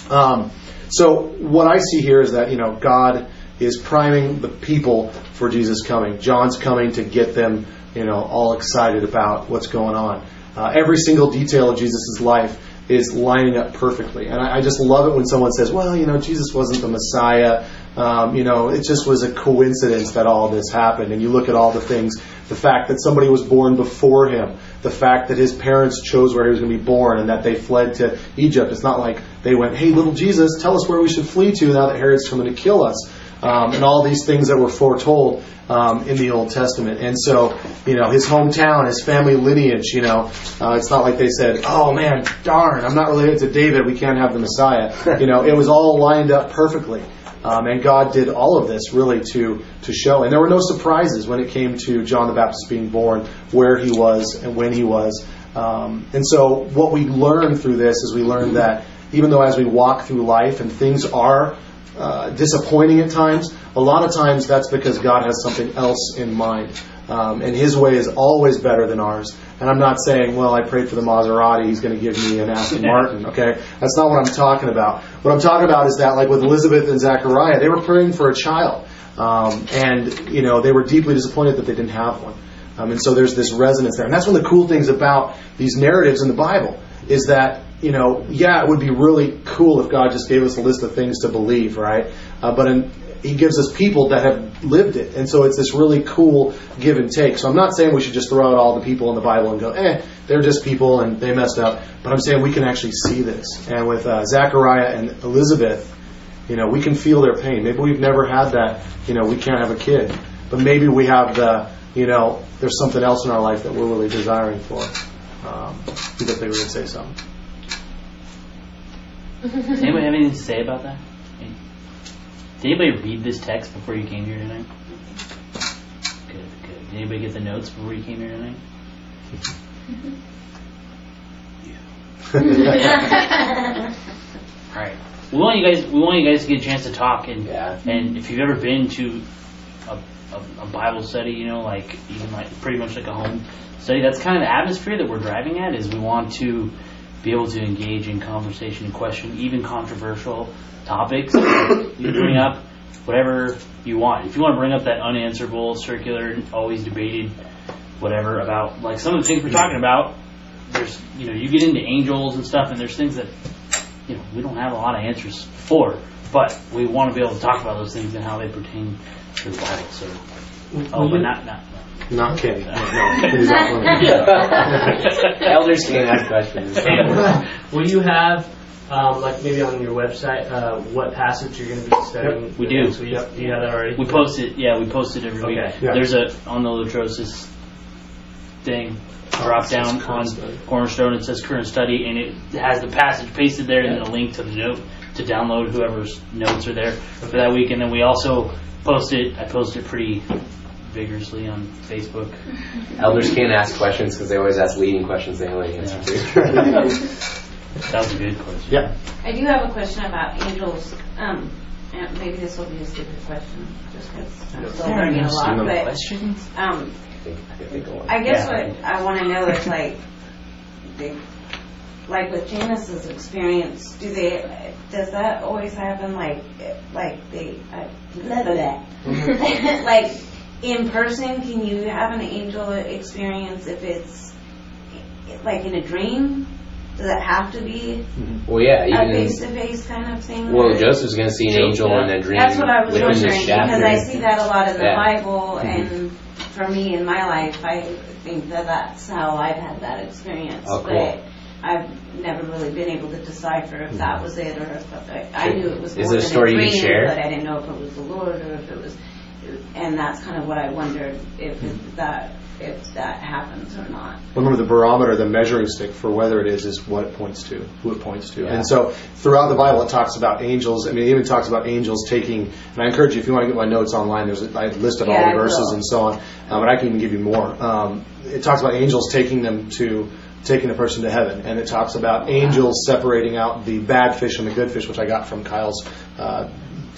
[SPEAKER 1] Um, so what I see here is that you know God is priming the people for Jesus coming. John's coming to get them you know all excited about what's going on. Uh, every single detail of Jesus' life is lining up perfectly, and I, I just love it when someone says, "Well, you know, Jesus wasn't the Messiah." Um, you know, it just was a coincidence that all this happened. And you look at all the things the fact that somebody was born before him, the fact that his parents chose where he was going to be born, and that they fled to Egypt. It's not like they went, hey, little Jesus, tell us where we should flee to now that Herod's coming to kill us. Um, and all these things that were foretold um, in the Old Testament. And so, you know, his hometown, his family lineage, you know, uh, it's not like they said, oh man, darn, I'm not related to David, we can't have the Messiah. You know, it was all lined up perfectly. Um, and God did all of this really to to show. And there were no surprises when it came to John the Baptist being born, where he was, and when he was. Um, and so, what we learn through this is we learn that even though as we walk through life and things are uh, disappointing at times, a lot of times that's because God has something else in mind. Um, and His way is always better than ours. And I'm not saying, well, I prayed for the Maserati, He's going to give me an Aston Martin. Okay, that's not what I'm talking about. What I'm talking about is that, like with Elizabeth and Zachariah, they were praying for a child, um, and you know they were deeply disappointed that they didn't have one. Um, and so there's this resonance there, and that's one of the cool things about these narratives in the Bible is that you know, yeah, it would be really cool if God just gave us a list of things to believe, right? Uh, but in, He gives us people that have lived it, and so it's this really cool give and take. So I'm not saying we should just throw out all the people in the Bible and go, eh, they're just people and they messed up. But I'm saying we can actually see this, and with uh, Zachariah and Elizabeth, you know, we can feel their pain. Maybe we've never had that. You know, we can't have a kid, but maybe we have the, you know, there's something else in our life that we're really desiring for. Um, bet they to say something.
[SPEAKER 6] Does anybody have anything to say about that? Did anybody read this text before you came here tonight? Good, good. Did anybody get the notes before you came here tonight? Yeah. All right. We want you guys. We want you guys to get a chance to talk, and
[SPEAKER 2] Yeah.
[SPEAKER 6] and if you've ever been to a, a, a Bible study, you know, like even like pretty much like a home study, that's kind of the atmosphere that we're driving at. Is we want to be able to engage in conversation and question even controversial topics. you bring up whatever you want. If you want to bring up that unanswerable, circular, always debated, whatever about like some of the things we're talking about. There's you know you get into angels and stuff, and there's things that you know we don't have a lot of answers for, but we want to be able to talk about those things and how they pertain to the Bible. So, oh, but not not.
[SPEAKER 1] Not Kenny. No, Kenny's not one.
[SPEAKER 2] Elders can ask questions.
[SPEAKER 5] Will you have, um, like maybe on your website, uh, what passage you're going to be studying?
[SPEAKER 6] we do.
[SPEAKER 5] next week? Do you have that already?
[SPEAKER 6] We post it. Yeah, we post it every week.
[SPEAKER 5] Okay.
[SPEAKER 1] Yeah.
[SPEAKER 6] There's a on the Lutrosis thing. Drop
[SPEAKER 1] it
[SPEAKER 6] down on. Cornerstone. It says current study, and it has the passage pasted there, and then a link to the note to download whoever's notes are there for that week. And then we also post it. I post it pretty vigorously on Facebook.
[SPEAKER 2] Elders can't ask questions because they always ask leading questions they only answer to.
[SPEAKER 6] That was a good question.
[SPEAKER 1] Yeah.
[SPEAKER 9] I do have a question about angels. Um, and maybe this will be a stupid question, just because I'm still learning a lot, but, um,
[SPEAKER 2] I of one.
[SPEAKER 9] I guess
[SPEAKER 6] Yeah.
[SPEAKER 9] what I want to know is like, they, like with Janice's experience, do they, does that always happen? Like, like they, I, blah, blah, blah. like in person, can you have an angel experience if it's like in a dream? Does it have to be mm-hmm.
[SPEAKER 2] Well, yeah,
[SPEAKER 9] a
[SPEAKER 2] even
[SPEAKER 9] face to face kind of thing?
[SPEAKER 2] well,
[SPEAKER 9] or-
[SPEAKER 2] Joseph's going to see an angel in a dream
[SPEAKER 9] That's what I was
[SPEAKER 2] within
[SPEAKER 9] wondering because
[SPEAKER 2] chapter.
[SPEAKER 9] I see that a lot in the
[SPEAKER 2] Yeah.
[SPEAKER 9] Bible, mm-hmm. and for me in my life, I think that that's how I've had that experience.
[SPEAKER 2] Oh, cool.
[SPEAKER 9] But I've never really been able to decipher if that mm-hmm. was it or if I, I knew it was
[SPEAKER 2] Is
[SPEAKER 9] more
[SPEAKER 2] there a
[SPEAKER 9] than
[SPEAKER 2] story you
[SPEAKER 9] a
[SPEAKER 2] can
[SPEAKER 9] dream,
[SPEAKER 2] share?
[SPEAKER 9] but I didn't know if it was the Lord or if it was. And that's kind of what I wondered if that if that happens or not.
[SPEAKER 1] Remember the barometer, the measuring stick for whether it is, is what it points to, who it points to.
[SPEAKER 2] Yeah.
[SPEAKER 1] And so throughout the Bible, it talks about angels. I mean, it even talks about angels taking, and I encourage you, if you want to get my notes online, there's I listed all
[SPEAKER 9] Yeah, I
[SPEAKER 1] the verses
[SPEAKER 9] will.
[SPEAKER 1] and so on, um, and I can even give you more. Um, it talks about angels taking them to, taking a person to heaven, and it talks about angels separating out the bad fish and the good fish, which I got from Kyle's uh,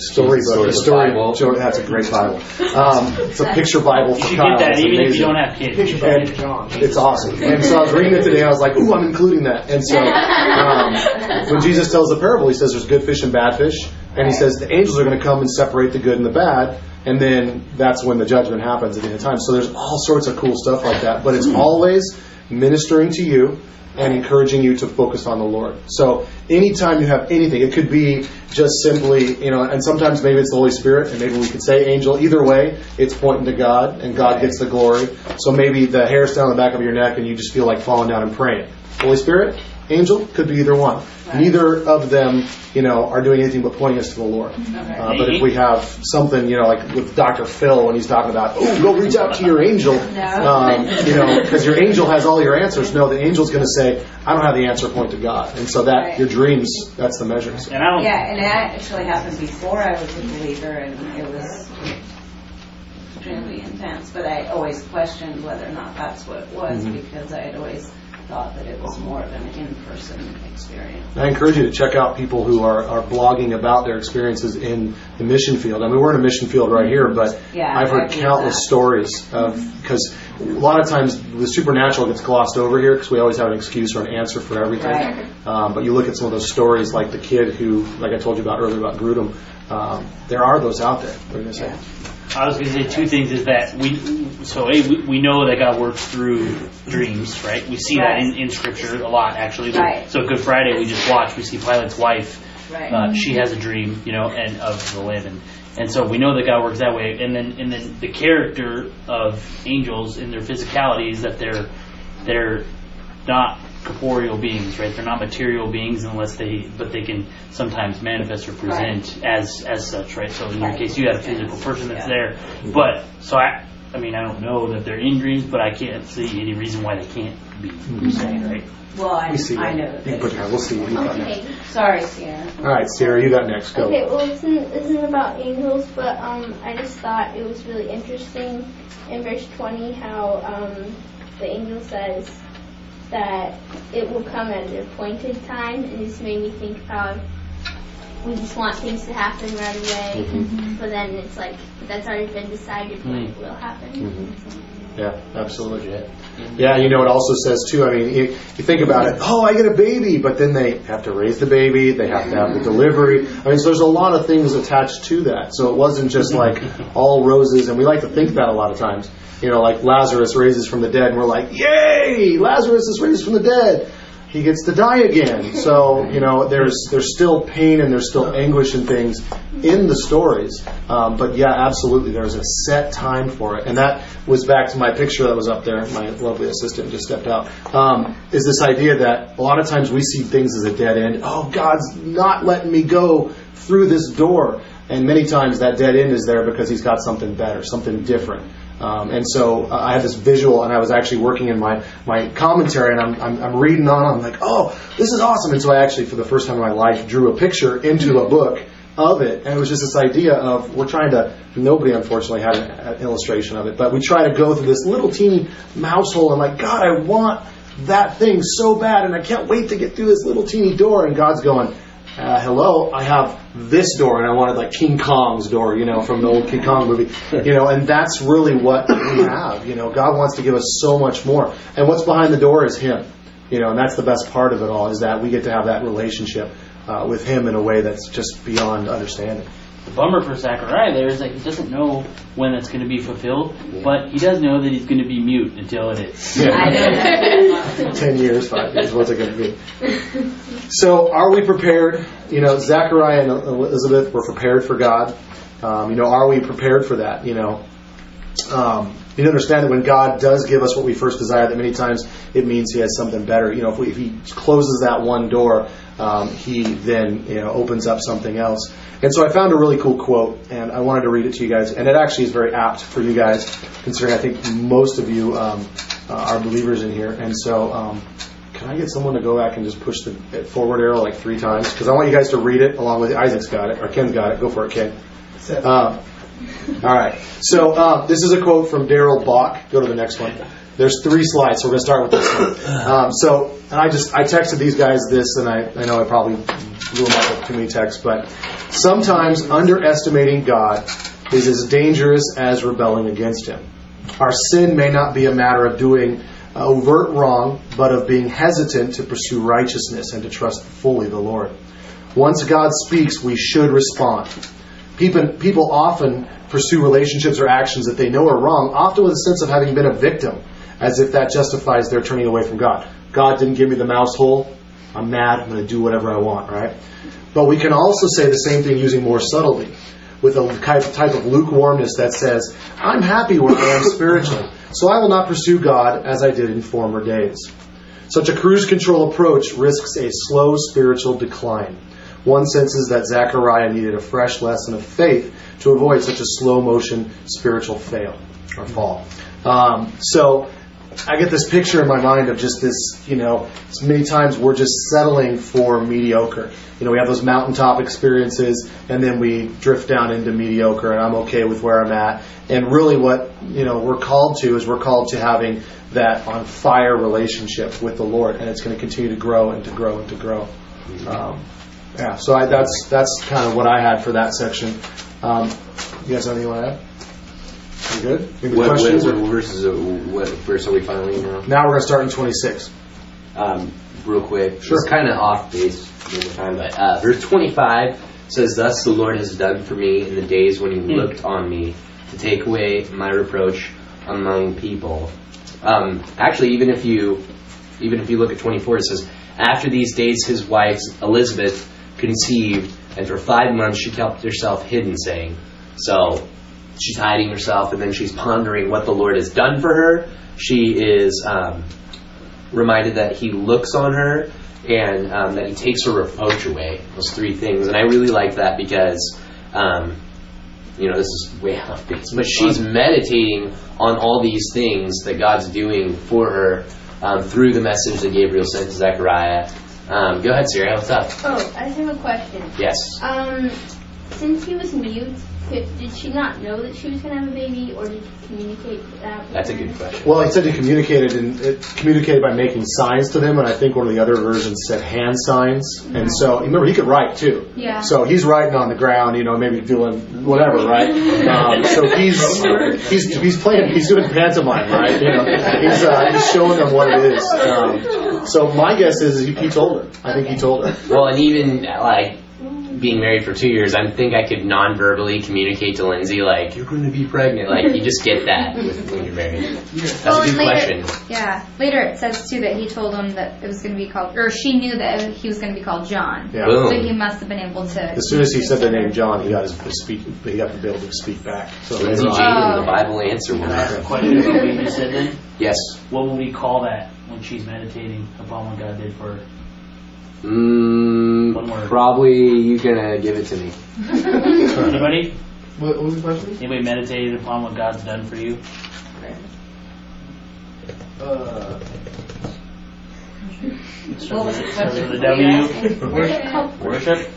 [SPEAKER 1] story book.
[SPEAKER 2] Story
[SPEAKER 1] The story,
[SPEAKER 2] Bible.
[SPEAKER 1] Joe- that's a great Bible. Um, it's a picture Bible
[SPEAKER 6] You
[SPEAKER 1] for
[SPEAKER 6] should
[SPEAKER 1] Kyle.
[SPEAKER 6] get that
[SPEAKER 1] It's
[SPEAKER 6] even if you don't have kids.
[SPEAKER 7] Picture
[SPEAKER 1] And
[SPEAKER 7] of John.
[SPEAKER 1] it's awesome. And so I was reading it today. I was like, "Ooh, I'm including that." And so um, when Jesus tells the parable, he says there's good fish and bad fish, and he says the angels are going to come and separate the good and the bad, and then that's when the judgment happens at the end of time. So there's all sorts of cool stuff like that, but it's always ministering to you and encouraging you to focus on the Lord. So anytime you have anything, it could be just simply, you know, and sometimes maybe it's the Holy Spirit, and maybe we could say angel. Either way, it's pointing to God, and God gets the glory. So maybe the hair's down the back of your neck, and you just feel like falling down and praying. Holy Spirit, angel, could be either one. Neither of them, you know, are doing anything but pointing us to the Lord. Uh, but if we have something, you know, like with Dr. Phil when he's talking about, oh, go reach out to your angel, um, you know, because your angel has all your answers. No, the angel's going to say, I don't have the answer. Point to God. And so that
[SPEAKER 9] Right.
[SPEAKER 1] your dreams, that's the measure.
[SPEAKER 6] And I don't.
[SPEAKER 9] Yeah, and it actually happened before I was a believer, and it was extremely intense. But I always questioned whether or not that's what it was
[SPEAKER 1] Mm-hmm.
[SPEAKER 9] because I had always thought that it was more of an in-person experience.
[SPEAKER 1] I encourage you to check out people who are, are blogging about their experiences in the mission field. I mean, we're in a mission field right here, but
[SPEAKER 9] Yeah,
[SPEAKER 1] I've heard countless
[SPEAKER 9] that.
[SPEAKER 1] stories of because a lot of times the supernatural gets glossed over here because we always have an excuse or an answer for everything.
[SPEAKER 9] Right.
[SPEAKER 1] Um, but you look at some of those stories, like the kid who, like I told you about earlier about Grudem. Um, there are those out there. What are you gonna say?
[SPEAKER 6] I was going to say two things is that we, so A, we, we know that God works through dreams, right? We see that in, in Scripture a lot, actually.
[SPEAKER 9] Right.
[SPEAKER 6] So Good Friday, we just watched, we see Pilate's wife,
[SPEAKER 9] Right.
[SPEAKER 6] uh, she has a dream, you know, and of the living. And so we know that God works that way. And then, and then the character of angels in their physicality is that they're, they're not corporeal beings, right? They're not material beings unless they, but they can sometimes manifest or present as as such, right? So in your case, you had a physical person that's
[SPEAKER 9] Yeah.
[SPEAKER 6] there, but so I, I mean, I don't know that they're in dreams, but I can't see any reason why they can't be. You're saying, right?
[SPEAKER 9] Well, I,
[SPEAKER 1] We see.
[SPEAKER 9] I know
[SPEAKER 1] You
[SPEAKER 9] that.
[SPEAKER 1] can put your hand. We'll see. What you got next.
[SPEAKER 10] Okay.
[SPEAKER 9] Sorry, Sierra.
[SPEAKER 1] All right, Sarah, you got next. Go.
[SPEAKER 10] Okay, well, this isn't, this isn't about angels, but um, I just thought it was really interesting in verse 20 how um, the angel says that it will come at an appointed time, and this made me think how we just want things to happen right away,
[SPEAKER 1] Mm-hmm.
[SPEAKER 10] but then it's like that's already been decided when
[SPEAKER 6] Mm.
[SPEAKER 10] it will happen.
[SPEAKER 1] Mm-hmm. Yeah, absolutely.
[SPEAKER 2] Legit.
[SPEAKER 1] Yeah, you know, it also says too. I mean, you, you think about it. Oh, I get a baby, but then they have to raise the baby. They have to have the delivery. I mean, so there's a lot of things attached to that. So it wasn't just like all roses, and we like to think that a lot of times. You know, like Lazarus raises from the dead, and we're like, "Yay! Lazarus is raised from the dead." He gets to die again. So you know, there's there's still pain and there's still anguish and things in the stories. Um, but yeah, absolutely, there's a set time for it, and that was back to my picture that was up there. My lovely assistant just stepped out. Um, is this idea that a lot of times we see things as a dead end? Oh, God's not letting me go through this door, and many times that dead end is there because He's got something better, something different. Um, and so uh, I had this visual, and I was actually working in my, my commentary, and I'm, I'm, I'm reading on. I'm like, oh, this is awesome. And so I actually, for the first time in my life, drew a picture into a book of it. And it was just this idea of we're trying to, nobody unfortunately had an, an illustration of it, but we try to go through this little teeny mouse hole and like, God, I want that thing so bad, and I can't wait to get through this little teeny door. And God's going, uh, hello, I have this door, and I wanted like King Kong's door, you know, from the old King Kong movie, you know, and that's really what we have. You know, God wants to give us so much more, and what's behind the door is Him, you know, and that's the best part of it all is that we get to have that relationship uh, with Him in a way that's just beyond understanding.
[SPEAKER 6] The bummer for Zachariah there is that he doesn't know when that's going to be fulfilled, but he does know that he's going to be mute until it is.
[SPEAKER 1] Ten years, five years, what's it going to be? So, are we prepared? You know, Zachariah and Elizabeth were prepared for God. Um, you know, are we prepared for that? You know, um, you understand that when God does give us what we first desire, that many times it means He has something better. You know, if, we, if He closes that one door, um, He then you know opens up something else. And so I found a really cool quote, and I wanted to read it to you guys. And it actually is very apt for you guys, considering I think most of you um, uh, are believers in here. And so, um, can I get someone to go back and just push the forward arrow like three times? Because I want you guys to read it along with Isaac's got it, or Ken's got it. Go for it, Ken. Uh, all right. So uh, this is a quote from Darrell Bock. Go to the next one. There's three slides, so we're going to start with this one. Um, so, and I just I texted these guys this, and I, I know I probably blew them up with too many texts, but sometimes underestimating God is as dangerous as rebelling against Him. Our sin may not be a matter of doing overt wrong, but of being hesitant to pursue righteousness and to trust fully the Lord. Once God speaks, we should respond. People, people often pursue relationships or actions that they know are wrong, often with a sense of having been a victim, as if that justifies their turning away from God. God didn't give me the mouse hole. I'm mad. I'm going to do whatever I want, right? But we can also say the same thing using more subtlety, with a type of lukewarmness that says, I'm happy where I am spiritually, so I will not pursue God as I did in former days. Such a cruise control approach risks a slow spiritual decline. One senses that Zechariah needed a fresh lesson of faith to avoid such a slow motion spiritual fail or fall. Um, so I get this picture in my mind of just this, you know, many times we're just settling for mediocre. You know, we have those mountaintop experiences and then we drift down into mediocre and I'm okay with where I'm at. And really what, you know, we're called to is we're called to having that on fire relationship with the Lord and it's going to continue to grow and to grow and to grow. Um, yeah, so I, that's that's kind of what I had for that section. Um, you guys have anything you want to add? You good? Any
[SPEAKER 2] What,
[SPEAKER 1] questions?
[SPEAKER 2] what, what verses? Are, what verse are we finally in now?
[SPEAKER 1] now we're going to start in 26.
[SPEAKER 2] Um, real quick,
[SPEAKER 1] Sure.
[SPEAKER 2] it's kind of off base in the time, but uh, verse 25 says, "Thus the Lord has done for me in the days when He looked on me to take away my reproach among people." Um, actually, even if you even if you look at 24, it says, "After these days, his wife Elizabeth conceived, and for five months she kept herself hidden, saying." So she's hiding herself, and then she's pondering what the Lord has done for her. She is um, reminded that He looks on her and um, that He takes her reproach away. Those three things, and I really like that because. Um, you know, this is way off base, but she's meditating on all these things that God's doing for her um, through the message that Gabriel sent to Zechariah. Um, go ahead, Sarah. What's up?
[SPEAKER 10] Oh, I just have a question.
[SPEAKER 2] Yes.
[SPEAKER 10] Um, since he was mute, did she not know that she was going to have a baby, or did she communicate that? with
[SPEAKER 2] That's a
[SPEAKER 10] her?
[SPEAKER 2] good question.
[SPEAKER 1] Well, he said he communicated and it communicated by making signs to them, and I think one of the other versions said hand signs. And so, remember, he could write too.
[SPEAKER 10] Yeah.
[SPEAKER 1] So he's writing on the ground, you know, maybe doing whatever, right? Um, so he's he's he's playing, he's doing pantomime, right? You know, he's uh, he's showing them what it is. Um, so my guess is he, he told her. I think he told her.
[SPEAKER 2] Well, and even like being married for two years, I think I could non-verbally communicate to Lindsay like you're going to be pregnant. Like you just get that with, when you're married. That's
[SPEAKER 11] Well,
[SPEAKER 2] a good
[SPEAKER 11] later,
[SPEAKER 2] question.
[SPEAKER 11] yeah. Later it says too that he told him that it was going to be called, or she knew that he was going to be called John.
[SPEAKER 1] Yeah.
[SPEAKER 2] Boom.
[SPEAKER 11] So he must have been able to.
[SPEAKER 1] As soon as he said the name John, he got his, his speak. He got to be able to speak back. So
[SPEAKER 2] Lindsay
[SPEAKER 1] later
[SPEAKER 2] Jane
[SPEAKER 1] on-
[SPEAKER 2] and the Bible answer
[SPEAKER 6] Can I ask a
[SPEAKER 2] woman.
[SPEAKER 6] question about what you said then?
[SPEAKER 2] Yes.
[SPEAKER 6] What would we call that when she's meditating upon what God did for her?
[SPEAKER 2] Mm,
[SPEAKER 6] One
[SPEAKER 2] probably you're gonna give it to me.
[SPEAKER 6] Anybody?
[SPEAKER 1] What, what was the question?
[SPEAKER 6] Anybody meditated upon what God's done for you?
[SPEAKER 7] Uh,
[SPEAKER 6] Start with,
[SPEAKER 9] was the
[SPEAKER 6] with the? W.
[SPEAKER 9] What are you asking?
[SPEAKER 6] Worship.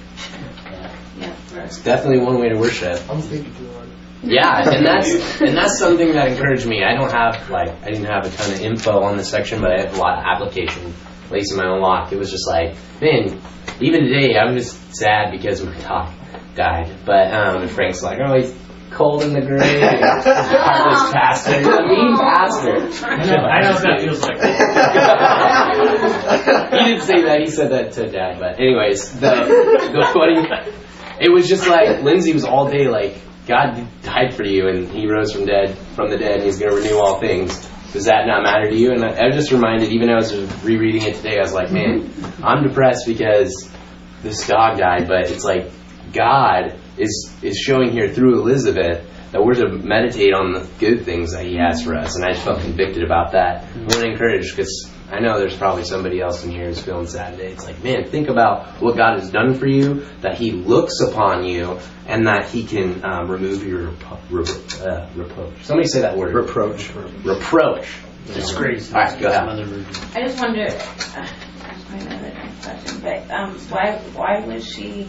[SPEAKER 9] Yeah.
[SPEAKER 2] It's definitely one way to worship.
[SPEAKER 1] I'm thinking too hard.
[SPEAKER 2] Yeah, and that's and that's something that encouraged me. I don't have like I didn't have a ton of info on this section, but I have a lot of application, at least in my own walk. It was just like, man, even today, I'm just sad because my dog died. But um, and Frank's like, oh, he's cold in the grave. Heartless pastor. He's a mean pastor.
[SPEAKER 5] I know, I know what that feels like.
[SPEAKER 2] he didn't say that. He said that to dad. But anyways, the the funny, it was just like Lindsay was all day like God died for you and He rose from dead from the dead and He's going to renew all things. Does that not matter to you? And I, I was just reminded, even as I was rereading it today, I was like, man, I'm depressed because this dog died. But it's like God is is showing here through Elizabeth that we're to meditate on the good things that He has for us. And I just felt convicted about that. I want to encourage because I know there's probably somebody else in here who's feeling sad today. It's like, man, think about what God has done for you, that He looks upon you, and that He can um, remove your repo- re- uh, reproach. Somebody say that word.
[SPEAKER 1] Reproach.
[SPEAKER 2] Reproach.
[SPEAKER 6] Disgrace.
[SPEAKER 2] All right, go ahead.
[SPEAKER 9] I just wonder, uh, another question, but um, why why was she,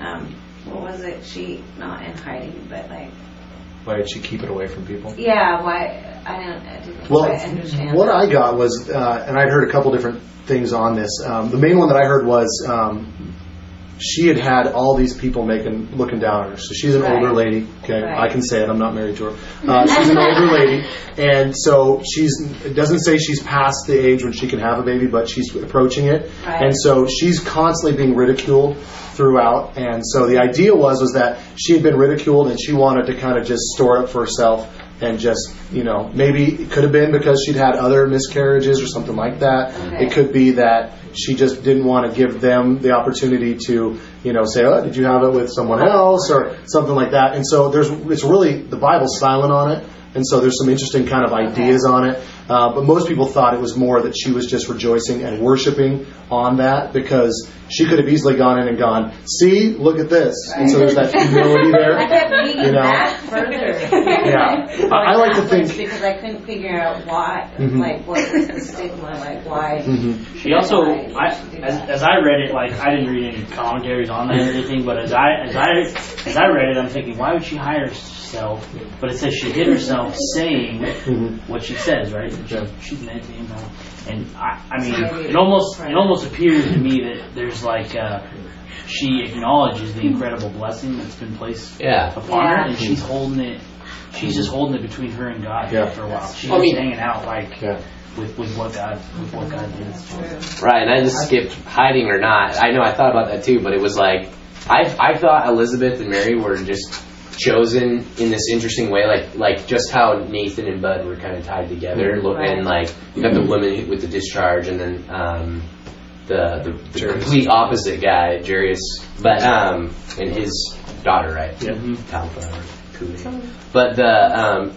[SPEAKER 9] um, what was it? She not in hiding, but like,
[SPEAKER 8] Why did she keep it away from people?
[SPEAKER 9] yeah, why? I don't, I didn't
[SPEAKER 1] Well,
[SPEAKER 9] quite understand.
[SPEAKER 1] what
[SPEAKER 9] that.
[SPEAKER 1] I got was, uh, and I'd heard a couple different things on this. Um, the main one that I heard was um, she had had all these people making looking down on her. So she's an
[SPEAKER 9] Right.
[SPEAKER 1] older lady. Okay,
[SPEAKER 9] Right.
[SPEAKER 1] I can say it. I'm not married to her. Uh, she's an older lady, and so she's. It doesn't say she's past the age when she can have a baby, but she's approaching it,
[SPEAKER 9] Right.
[SPEAKER 1] and so she's constantly being ridiculed throughout. And so the idea was was that she had been ridiculed, and she wanted to kind of just store it for herself and just you know maybe it could have been because she'd had other miscarriages or something like that
[SPEAKER 9] Okay.
[SPEAKER 1] it could be that she just didn't want to give them the opportunity to you know say oh did you have it with someone else? or something like that. And so there's it's really the bible's silent on it. And so there's some interesting kind of ideas on it uh, but most people thought it was more that she was just rejoicing and worshiping on that because she could have easily gone in and gone see look at this and so there's that humility there
[SPEAKER 9] I kept reading
[SPEAKER 1] you know?
[SPEAKER 9] that further.
[SPEAKER 1] Yeah. I- I like to
[SPEAKER 9] that
[SPEAKER 1] think-
[SPEAKER 9] because I couldn't figure out why,
[SPEAKER 1] Mhm.
[SPEAKER 9] like what was the stigma, like why.
[SPEAKER 1] Mhm.
[SPEAKER 6] She also,
[SPEAKER 9] Why
[SPEAKER 6] I,
[SPEAKER 9] she
[SPEAKER 6] as, as I read it, like I didn't read any commentaries on that or anything, but as I as I as I read it, I'm thinking, why would she hire herself? But it says she hid herself, saying
[SPEAKER 1] Mhm.
[SPEAKER 6] what she says, right? She, she's meditating on, and I, I mean, it almost it almost appears to me that there's like uh, she acknowledges the incredible blessing that's been placed
[SPEAKER 2] Yeah.
[SPEAKER 6] upon her, and she's holding it. She's just holding it between her and God
[SPEAKER 1] Yeah.
[SPEAKER 6] after a while. She's
[SPEAKER 2] I mean-
[SPEAKER 6] just hanging out like
[SPEAKER 1] Yeah.
[SPEAKER 6] with, with what God with what God did.
[SPEAKER 2] Right, and I just skipped hiding or not. I know I thought about that too, but it was like I I thought Elizabeth and Mary were just chosen in this interesting way, like like just how Nathan and Bud were kind of tied together, Look and like you got the woman with the discharge, and then um, the the, the complete opposite guy, Jairus, but um, and his daughter, right?
[SPEAKER 1] Yeah.
[SPEAKER 2] Talitha, or Cooley. But the um,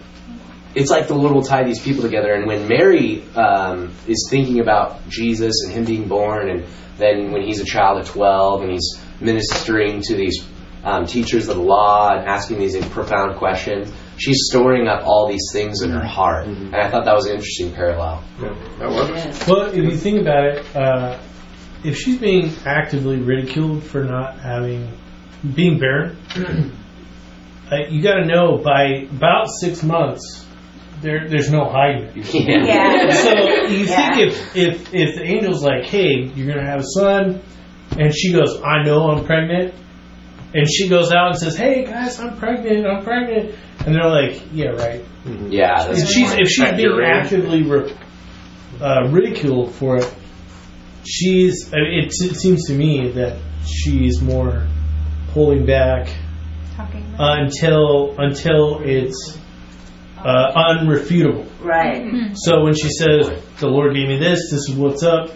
[SPEAKER 2] it's like the Lord will tie these people together. And when Mary um, is thinking about Jesus and him being born, and then when he's a child at 12 and he's ministering to these um, teachers of the law and asking these profound questions, she's storing up all these things in her heart. And I thought that was an interesting parallel.
[SPEAKER 1] Yeah, that works.
[SPEAKER 4] Well, if you think about it, uh, if she's being actively ridiculed for not having being barren, uh, you got to know by about six months, there there's no hiding.
[SPEAKER 2] Yeah.
[SPEAKER 9] Yeah.
[SPEAKER 4] So you
[SPEAKER 9] Yeah.
[SPEAKER 4] think if if if the angel's like, "Hey, you're gonna have a son," and she goes, "I know I'm pregnant," and she goes out and says, "Hey guys, I'm pregnant, I'm pregnant," and they're like, "Yeah, right."
[SPEAKER 2] Yeah, that's
[SPEAKER 4] If she's if she's
[SPEAKER 6] At
[SPEAKER 4] being
[SPEAKER 6] your
[SPEAKER 4] actively ri- uh, ridiculed for it, she's. I mean, it, it seems to me that she's more pulling back
[SPEAKER 11] Talking
[SPEAKER 4] uh, until until it's uh, unrefutable.
[SPEAKER 9] Right.
[SPEAKER 4] So when she says, "The Lord gave me this. This is what's up,"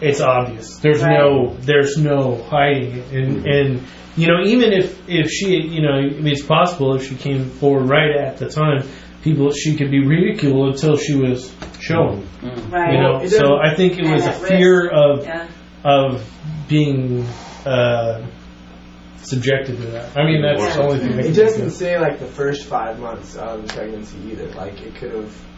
[SPEAKER 4] it's obvious. There's no there's no hiding, it. and and you know even if if she you know I mean, it's possible if she came forward right at the time, people she could be ridiculed until she was shown.
[SPEAKER 9] Right.
[SPEAKER 4] You know,
[SPEAKER 7] it
[SPEAKER 4] so I think it was a fear
[SPEAKER 9] risk.
[SPEAKER 4] of
[SPEAKER 9] Yeah.
[SPEAKER 4] of being uh, subjected to that. I mean, that's the only thing. I
[SPEAKER 12] It doesn't say like the first five months of the pregnancy either. Like it could have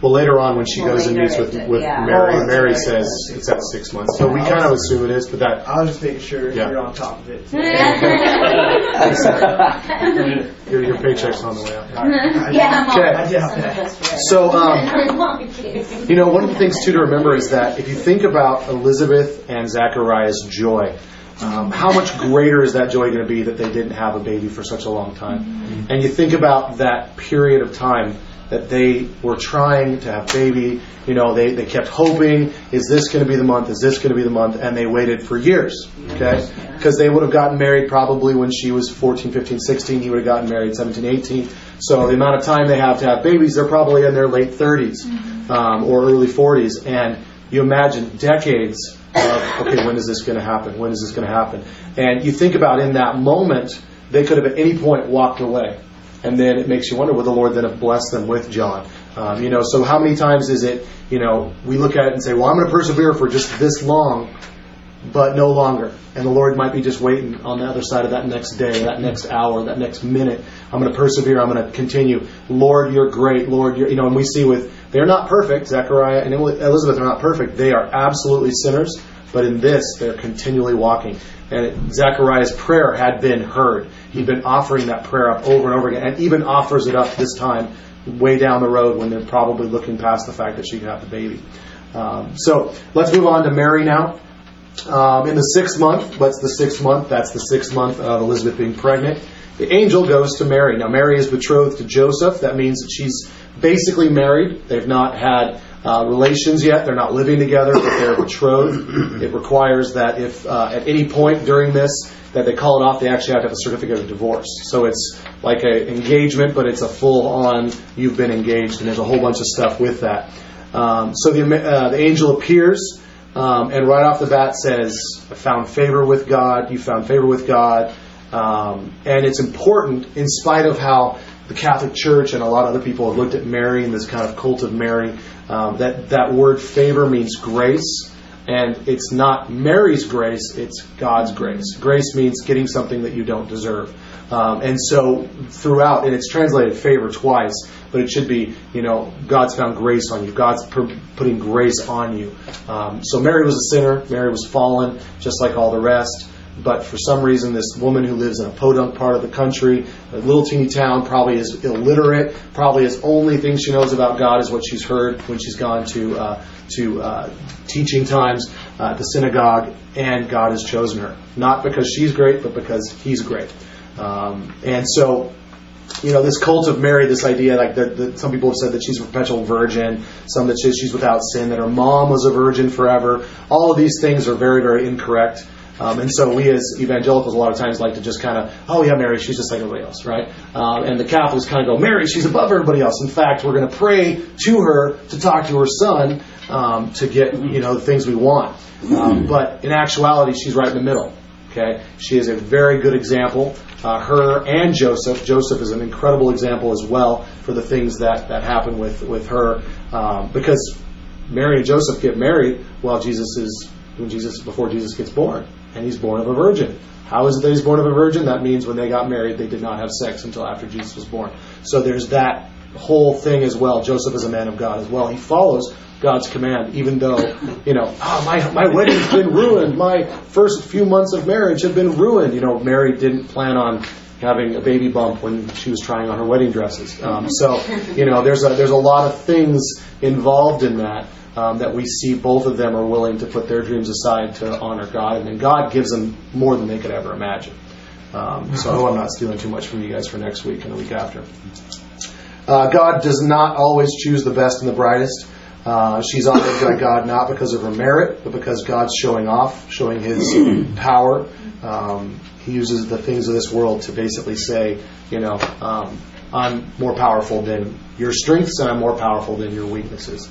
[SPEAKER 1] Well, later on when she
[SPEAKER 9] Well,
[SPEAKER 1] goes and
[SPEAKER 9] later
[SPEAKER 1] meets with,
[SPEAKER 9] it-
[SPEAKER 1] with
[SPEAKER 9] yeah.
[SPEAKER 1] Mary,
[SPEAKER 9] Oh,
[SPEAKER 1] Mary
[SPEAKER 9] it's
[SPEAKER 1] says it's at six months. So we kind of assume it is, but that
[SPEAKER 12] I was just making sure
[SPEAKER 1] Yeah.
[SPEAKER 12] you're on top of it.
[SPEAKER 1] your, your paycheck's on the way out.
[SPEAKER 9] Yeah.
[SPEAKER 1] Okay.
[SPEAKER 12] I doubt that.
[SPEAKER 1] So, um, you know, one of the things too to remember is that if you think about Elizabeth and Zachariah's joy, um, how much greater is that joy going to be that they didn't have a baby for such a long time? And you think about that period of time that they were trying to have baby. You know, they, they kept hoping, is this going to be the month? Is this going to be the month? And they waited for years, okay? Because they would have gotten married probably when she was 14, 15, 16. He would have gotten married 17, 18. So the amount of time they have to have babies, they're probably in their late 30s um, or early 40s. And you imagine decades of, okay, when is this going to happen? When is this going to happen? And you think about in that moment, they could have at any point walked away. And then it makes you wonder, would the Lord then have blessed them with John? Um, you know, so how many times is it, you know, we look at it and say, well, I'm going to persevere for just this long, but no longer. And the Lord might be just waiting on the other side of that next day, that next hour, that next minute. I'm going to persevere. I'm going to continue. Lord, you're great. Lord, you're, you know, and we see with, they're not perfect. Zechariah and Elizabeth are not perfect. They are absolutely sinners. But in this, they're continually walking. And Zechariah's prayer had been heard. He'd been offering that prayer up over and over again, and even offers it up this time, way down the road when they're probably looking past the fact that she could have the baby. Um, so let's move on to Mary now. Um, in the sixth month, what's the sixth month? That's the sixth month of Elizabeth being pregnant. The angel goes to Mary. Now, Mary is betrothed to Joseph. That means that she's basically married. They've not had uh, relations yet. They're not living together, but they're betrothed. It requires that if uh, at any point during this that they call it off, they actually have to have a certificate of divorce. So it's like an engagement, but it's a full-on you've been engaged, and there's a whole bunch of stuff with that. Um, so the, uh, the angel appears. Um, and right off the bat says, I found favor with God, you found favor with God. Um, and it's important, in spite of how the Catholic Church and a lot of other people have looked at Mary and this kind of cult of Mary, um, that, that word favor means grace. And it's not Mary's grace, it's God's grace. Grace means getting something that you don't deserve. Um, and so throughout, and it's translated favor twice, but it should be, you know, God's found grace on you. God's per- putting grace on you. Um, so Mary was a sinner. Mary was fallen, just like all the rest. But for some reason, this woman who lives in a podunk part of the country, a little teeny town, probably is illiterate. Probably his only thing she knows about God is what she's heard when she's gone to uh, to uh, teaching times at the synagogue, and God has chosen her not because she's great, but because He's great. Um, and so you know, this cult of Mary, this idea, like that, that some people have said that she's a perpetual virgin, some that she's without sin, that her mom was a virgin forever. All of these things are very, very incorrect. Um, and so we as evangelicals a lot of times like to just kind of, oh yeah, Mary, she's just like everybody else, right? Um, and the Catholics kind of go, Mary, she's above everybody else. In fact, we're going to pray to her to talk to her son um, to get, you know, the things we want. Um, but in actuality, she's right in the middle. Okay, she is a very good example. Uh, her and Joseph. Joseph is an incredible example as well for the things that that happen with with her, um, because Mary and Joseph get married while Jesus is when Jesus before Jesus gets born, and he's born of a virgin. How is it that he's born of a virgin? That means when they got married, they did not have sex until after Jesus was born. So there's that whole thing as well. Joseph is a man of God as well. He follows God's command, even though, you know, oh, my, my wedding's been ruined. My first few months of marriage have been ruined. You know, Mary didn't plan on having a baby bump when she was trying on her wedding dresses. Um, so, you know, there's a, there's a lot of things involved in that. Um, that we see both of them are willing to put their dreams aside to honor God, and then God gives them more than they could ever imagine. Um, so I hope I'm not stealing too much from you guys for next week and the week after. Uh, God does not always choose the best and the brightest. Uh, she's honored by God not because of her merit, but because God's showing off, showing His power. Um, he uses the things of this world to basically say, you know, um, I'm more powerful than your strengths, and I'm more powerful than your weaknesses.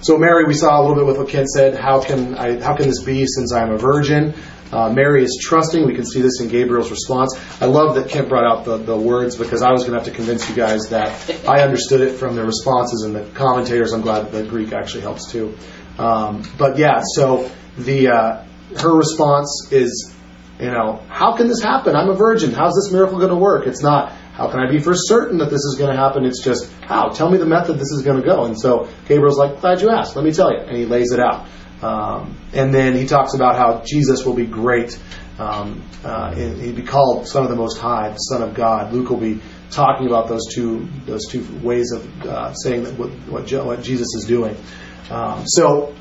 [SPEAKER 1] So Mary, we saw a little bit with what Ken said. How can I? How can this be since I'm a virgin? Uh, Mary is trusting. We can see this in Gabriel's response. I love that Kent brought out the, the words because I was going to have to convince you guys that I understood it from the responses and the commentators. I'm glad the Greek actually helps too. Um, but yeah, so the uh, her response is, you know, how can this happen? I'm a virgin. How's this miracle going to work? It's not how can I be for certain that this is going to happen? It's just, how? Tell me the method this is going to go. And so Gabriel's like, glad you asked. Let me tell you. And he lays it out. Um, and then he talks about how Jesus will be great. Um, uh, he'd be called Son of the Most High, the Son of God. Luke will be talking about those two those two ways of uh, saying that what, what, Je- what Jesus is doing. Um, so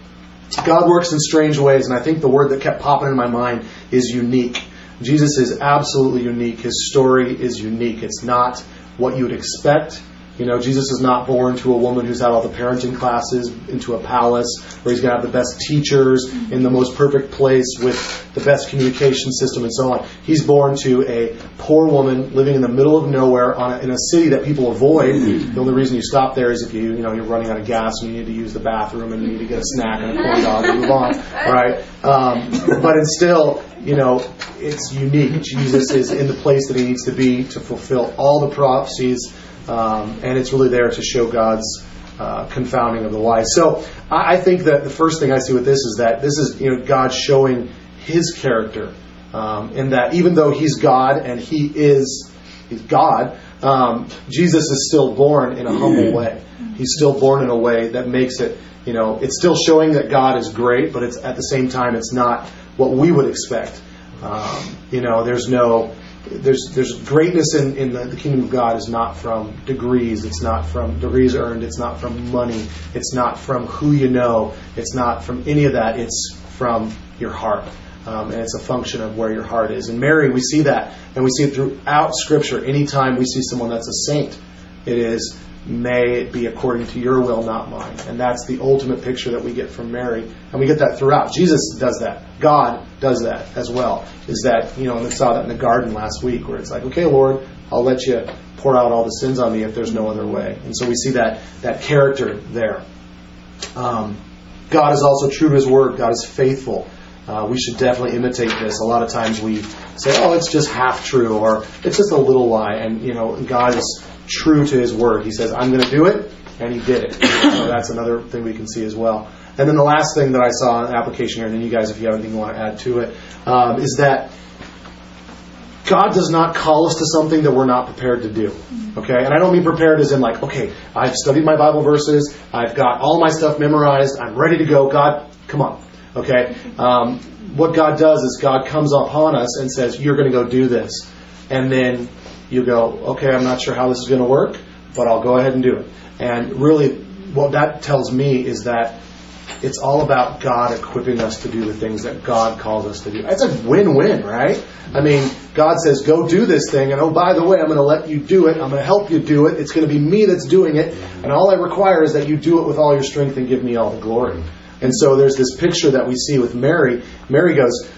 [SPEAKER 1] God works in strange ways, and I think the word that kept popping in my mind is unique. Jesus is absolutely unique. His story is unique. It's not what you would expect. You know, Jesus is not born to a woman who's had all the parenting classes into a palace where he's going to have the best teachers in the most perfect place with the best communication system and so on. He's born to a poor woman living in the middle of nowhere on a, in a city that people avoid. The only reason you stop there is if you, you know, you're running out of gas and you need to use the bathroom and you need to get a snack and a corn dog and move on, right? Um, but it's still, you know, it's unique. Jesus is in the place that he needs to be to fulfill all the prophecies um, and it's really there to show God's uh, confounding of the wise. So I, I think that the first thing I see with this is that this is you know God showing His character, um, in that even though He's God and He is He's God, um, Jesus is still born in a humble way. He's still born in a way that makes it you know it's still showing that God is great, but it's at the same time it's not what we would expect. Um, you know, there's no there's there's greatness in, in the, the kingdom of God is not from degrees. It's not from degrees earned. It's not from money. It's not from who you know. It's not from any of that. It's from your heart. Um, and it's a function of where your heart is. And Mary, we see that, and we see it throughout Scripture. Anytime we see someone that's a saint, it is may it be according to your will, not mine. And that's the ultimate picture that we get from Mary. And we get that throughout. Jesus does that. God does that as well. Is that, you know, and we saw that in the garden last week where it's like, okay, Lord, I'll let you pour out all the sins on me if there's no other way. And so we see that, that character there. Um, God is also true to his word. God is faithful. Uh, we should definitely imitate this. A lot of times we say, "Oh, it's just half true," or "It's just a little lie," and you know, God is true to His word. He says, "I'm going to do it," and He did it. so that's another thing we can see as well. And then the last thing that I saw in the application here, and then you guys, if you have anything you want to add to it, um, is that God does not call us to something that we're not prepared to do. Okay? And I don't mean prepared as in like, okay, I've studied my Bible verses, I've got all my stuff memorized, I'm ready to go. God, come on. Okay? Um, what God does is God comes upon us and says, you're going to go do this. And then you go, okay, I'm not sure how this is going to work, but I'll go ahead and do it. And really, what that tells me is that it's all about God equipping us to do the things that God calls us to do. It's a win-win, right? I mean, God says, go do this thing, and oh, by the way, I'm going to let you do it. I'm going to help you do it. It's going to be me that's doing it, and all I require is that you do it with all your strength and give me all the glory. And so there's this picture that we see with Mary. Mary goes,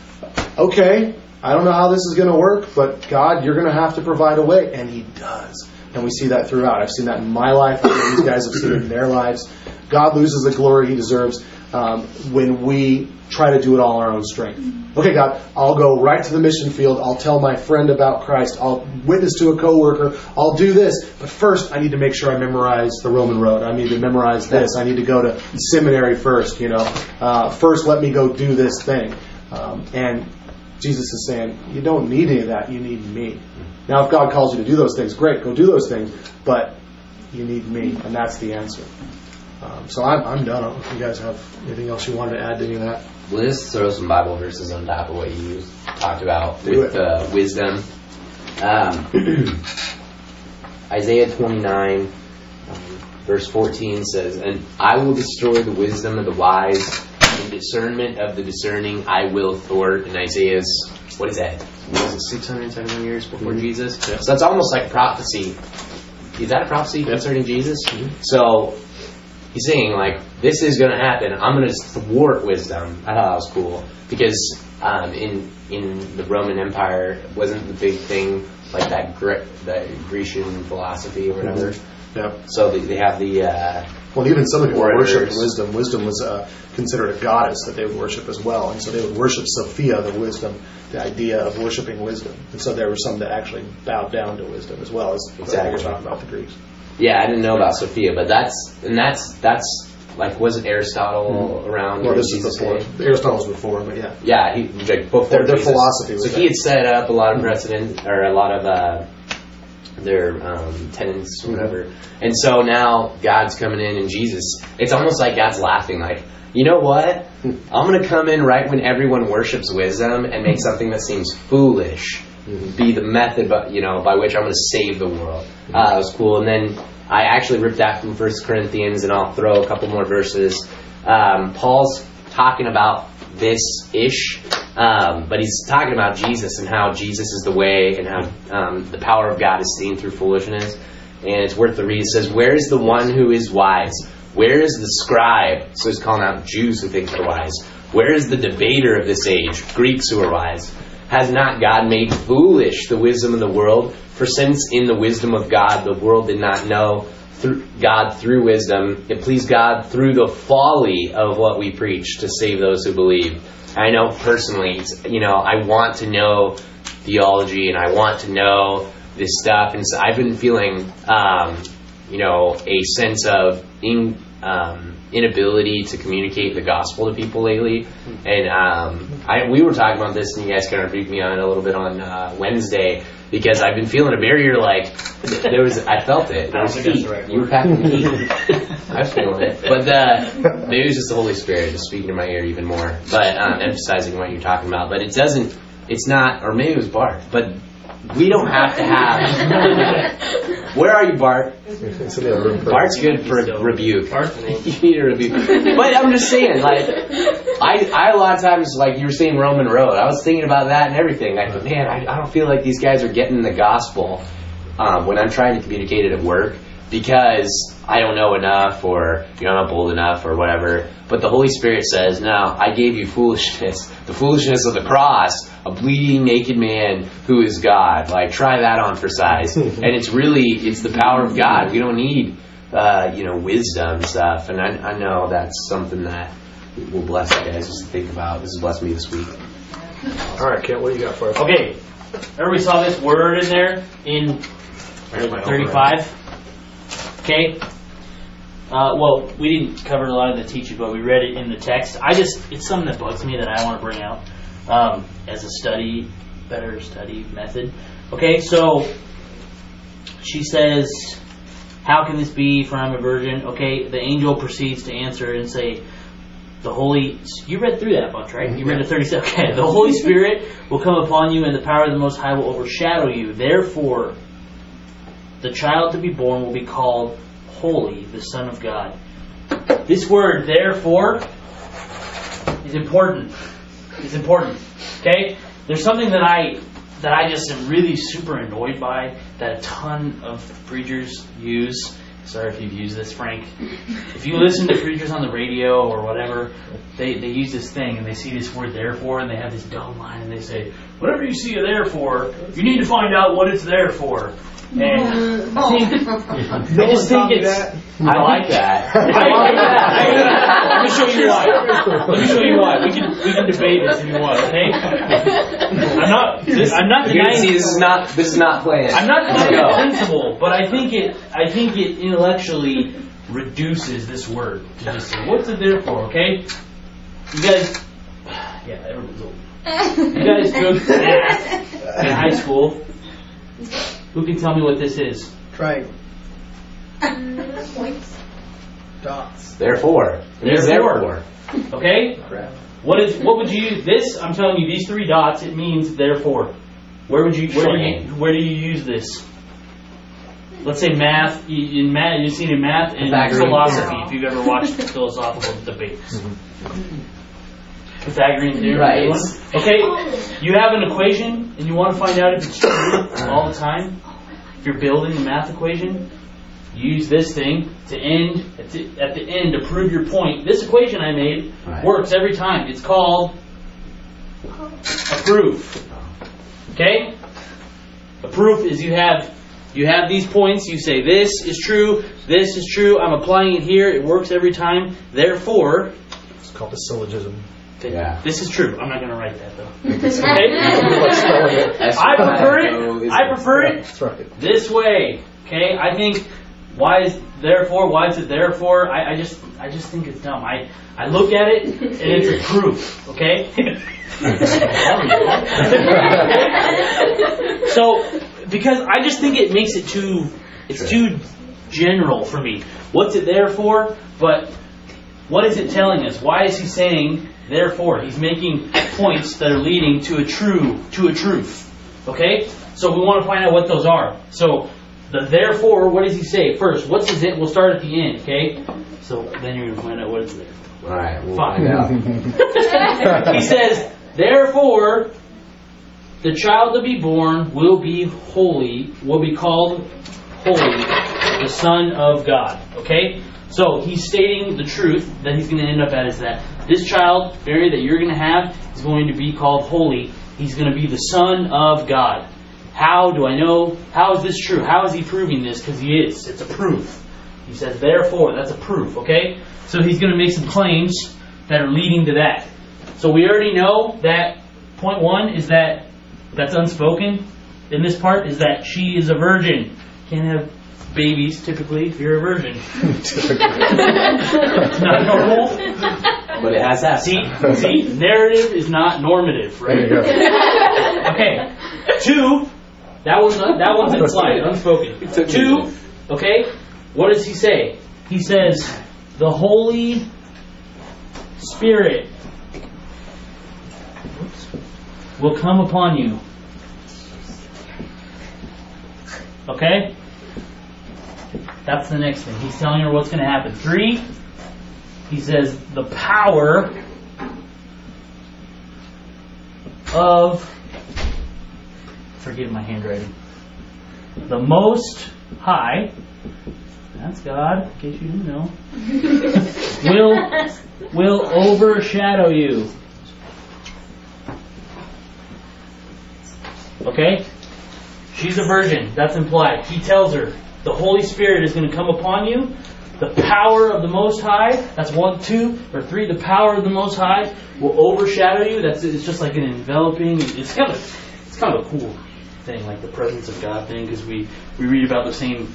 [SPEAKER 1] okay, I don't know how this is going to work, but God, you're going to have to provide a way. And He does. And we see that throughout. I've seen that in my life. These guys have seen it in their lives. God loses the glory He deserves um, when we try to do it all our own strength. Okay, God, I'll go right to the mission field. I'll tell my friend about Christ. I'll witness to a coworker. I'll do this. But first, I need to make sure I memorize the Roman road. I need to memorize this. I need to go to seminary first. You know, uh, first let me go do this thing. Um, and Jesus is saying, you don't need any of that. You need me. Now, if God calls you to do those things, great, go do those things. But you need me, and that's the answer. Um, so I'm, I'm done. I don't know if you guys have anything else you wanted to add to any of that.
[SPEAKER 2] We'll just throw some Bible verses on top of what you talked about
[SPEAKER 1] Do
[SPEAKER 2] with
[SPEAKER 1] it.
[SPEAKER 2] uh, wisdom. Um, Isaiah 29, um, verse 14 says, And I will destroy the wisdom of the wise, and discernment of the discerning I will thwart. In Isaiah's, what is that? What is it, 671 years before Jesus? So that's almost like prophecy. Is that a prophecy concerning Jesus? So he's saying like this is going to happen. I'm going to thwart wisdom. I thought that was cool because um, in in the Roman Empire wasn't the big thing like that Gre- that Grecian philosophy or whatever.
[SPEAKER 1] Yeah.
[SPEAKER 2] So they, they have the uh,
[SPEAKER 1] Well, even some people
[SPEAKER 2] Orators.
[SPEAKER 1] worshipped wisdom. Wisdom was uh, considered a goddess that they would worship as well, and so they would worship Sophia, the wisdom, the idea of worshiping wisdom. And so there were some that actually bowed down to wisdom as well as
[SPEAKER 2] Exactly.
[SPEAKER 1] you're talking about the Greeks.
[SPEAKER 2] Yeah I didn't know about Sophia, but that's and that's that's like wasn't Aristotle around?
[SPEAKER 1] Well, this is before
[SPEAKER 2] day?
[SPEAKER 1] Aristotle's before, but yeah.
[SPEAKER 2] Yeah, he like before
[SPEAKER 1] Their- their philosophy was
[SPEAKER 2] So he had set up a lot of precedent or a lot of uh, their um, tenants or whatever. And so now God's coming in and Jesus. It's almost like God's laughing, like, you know what? I'm going to come in right when everyone worships wisdom and make something that seems foolish be the method, but you know, by which I'm going to save the world. Uh, it was cool. And then I actually ripped that from First Corinthians, and I'll throw a couple more verses. Um, Paul's talking about this ish, um, but he's talking about Jesus and how Jesus is the way and how um, the power of God is seen through foolishness. And it's worth the read. It says, Where is the one who is wise? Where is the scribe? So he's calling out Jews who think they're wise. Where is the debater of this age? Greeks who are wise. Has not God made foolish the wisdom of the world? For since in the wisdom of God the world did not know through God through wisdom, it pleased God through the folly of what we preach to save those who believe. I know personally, you know, I want to know theology and I want to know this stuff, and so I've been feeling, um, you know, a sense of in, um, inability to communicate the gospel to people lately. And um, I, we were talking about this, and you guys kind of briefed me on it a little bit on uh, Wednesday because I've been feeling a barrier. Like there was, I felt it. There was heat. You were packing heat. I was feeling it, but uh, maybe it was just the Holy Spirit just speaking to my ear even more, but um, emphasizing what you're talking about. But it doesn't. It's not, or maybe it was Bart, but we don't have to have. Where are you, Bart?
[SPEAKER 1] It's in the other room.
[SPEAKER 2] Bart's good for a rebuke. you need a rebuke. But I'm just saying, like, I, I a lot of times, like you were saying Roman Road, I was thinking about that and everything. Like, man, I, I don't feel like these guys are getting the gospel um, when I'm trying to communicate it at work because I don't know enough or you're not bold enough or whatever. But the Holy Spirit says, "No, I gave you foolishness, the foolishness of the cross, a bleeding naked man who is God. Like try that on for size." and it's really it's the power of God. We don't need uh, you know wisdom and stuff. And I, I know that's something that will bless you guys just to think about. This has blessed me this week.
[SPEAKER 8] All right, Kent, what do you got for us?
[SPEAKER 6] Okay, everybody saw this word in there in 35. Okay. Uh, well, we didn't cover a lot of the teaching, but we read it in the text. I just, it's something that bugs me that I want to bring out um, as a study, better study method. Okay, so she says, How can this be for I'm a virgin? Okay, the angel proceeds to answer and say, the Holy, you read through that bunch, right? You read the 37. Okay, the Holy Spirit will come upon you, and the power of the Most High will overshadow you. Therefore, the child to be born will be called Holy, the Son of God. This word, therefore, is important. It's important. Okay? There's something that I that I just am really super annoyed by that a ton of preachers use. Sorry if you've used this, Frank. If you listen to preachers on the radio or whatever, they, they use this thing and they see this word therefore and they have this dumb line and they say, whatever you see it there for, you need to find out what it's there for. And uh, I think I just think it's
[SPEAKER 2] I like that.
[SPEAKER 6] I like that. Let me show you why. Let me show you why. We can we can debate this if you want. Okay. I'm not. This, I'm not
[SPEAKER 2] You're gonna
[SPEAKER 6] denying.
[SPEAKER 2] see this is not this is not playing.
[SPEAKER 6] I'm not denying
[SPEAKER 2] No.
[SPEAKER 6] principle, but I think it. I think it intellectually reduces this word to just say, "What's it there for?" Okay. You guys. Yeah, everyone's old. You guys took math in high school. Who can tell me what this is?
[SPEAKER 7] Triangle. Points. Dots.
[SPEAKER 2] Therefore, it is
[SPEAKER 6] Therefore.
[SPEAKER 2] therefore.
[SPEAKER 6] Okay.
[SPEAKER 7] Crap.
[SPEAKER 6] What is what would you use this? I'm telling you, these three dots. It means therefore. Where would you where do you where do you use this? Let's say math. you- In math, you've seen in math and
[SPEAKER 2] Pythagorean
[SPEAKER 6] philosophy.
[SPEAKER 2] theorem.
[SPEAKER 6] If you've ever watched philosophical debates, mm-hmm. Pythagorean theorem.
[SPEAKER 2] Right.
[SPEAKER 6] anyone? Okay. You have an equation and you want to find out if it's true all the time. If you're building a math equation, use this thing to end at the, at the end to prove your point. This equation I made
[SPEAKER 2] Right.
[SPEAKER 6] works every time. It's called a proof. Okay? A proof is you have you have these points, you say this is true, this is true, I'm applying it here, it works every time. Therefore,
[SPEAKER 8] It's called a syllogism.
[SPEAKER 2] Yeah.
[SPEAKER 6] this is true. I'm not going to write that though. Okay? I prefer it. I prefer it this way. Okay, I think why is therefore why is it therefore? I, I just I just think it's dumb. I I look at it and it's a proof. Okay. so because I just think it makes it too it's too general for me. What's it there for? But what is it telling us? Why is he saying therefore? He's making points that are leading to a true to a truth. Okay? So we want to find out what those are. So the therefore, what does he say? First, what's his it? We'll start at the end, okay? So then you're gonna find out what is there.
[SPEAKER 2] All right, we'll
[SPEAKER 6] Fine.
[SPEAKER 2] find out.
[SPEAKER 6] he says, Therefore, the child to be born will be holy, will be called holy, the Son of God. Okay? So he's stating the truth that he's going to end up at is that this child, Mary, that you're going to have is going to be called holy. He's going to be the Son of God. How do I know? How is this true? How is he proving this? Because he is. It's a proof. He says, therefore, that's a proof, okay? So he's going to make some claims that are leading to that. So we already know that point one is that that's unspoken in this part is that she is a virgin. Can't have babies typically if you're a virgin. it's not normal.
[SPEAKER 2] But it has that.
[SPEAKER 6] See, see, narrative is not normative, right?
[SPEAKER 8] There you go.
[SPEAKER 6] Okay. Two, that one's uh, that one's implied, unspoken. Two, okay. What does he say? He says, "The Holy Spirit will come upon you." Okay. That's the next thing. He's telling her what's going to happen. Three, he says, "The power of forgetting my handwriting. The Most High, that's God, in case you didn't know, will will overshadow you. Okay? She's a virgin. That's implied. He tells her the Holy Spirit is going to come upon you. The power of the Most High. That's one, two, or three. The power of the Most High will overshadow you. That's it's just like an enveloping. It's kind of it's kind of a cool thing, like the presence of God thing, because we we read about the same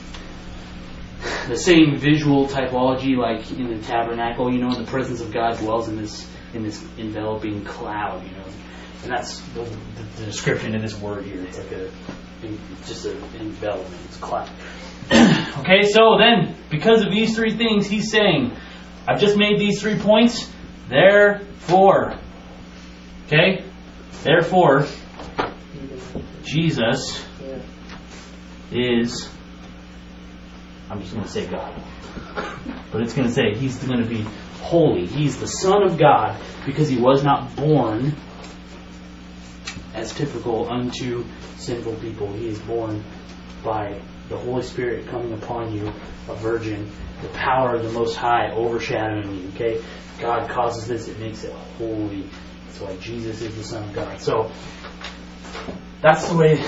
[SPEAKER 6] the same visual typology, like in the tabernacle. You know, the presence of God dwells in this in this enveloping cloud. You know, and that's the, the, the description of this word here. It's like a just an envelopment. It's cloud. okay, so then, because of these three things, he's saying, I've just made these three points, therefore. Okay? Therefore, Jesus is, I'm just going to say God. But it's going to say he's going to be holy. He's the Son of God because he was not born as typical unto sinful people. He is born by the Holy Spirit coming upon you, a virgin, the power of the Most High overshadowing you. Okay, God causes this; it makes it holy. That's why Jesus is the Son of God. So that's the way.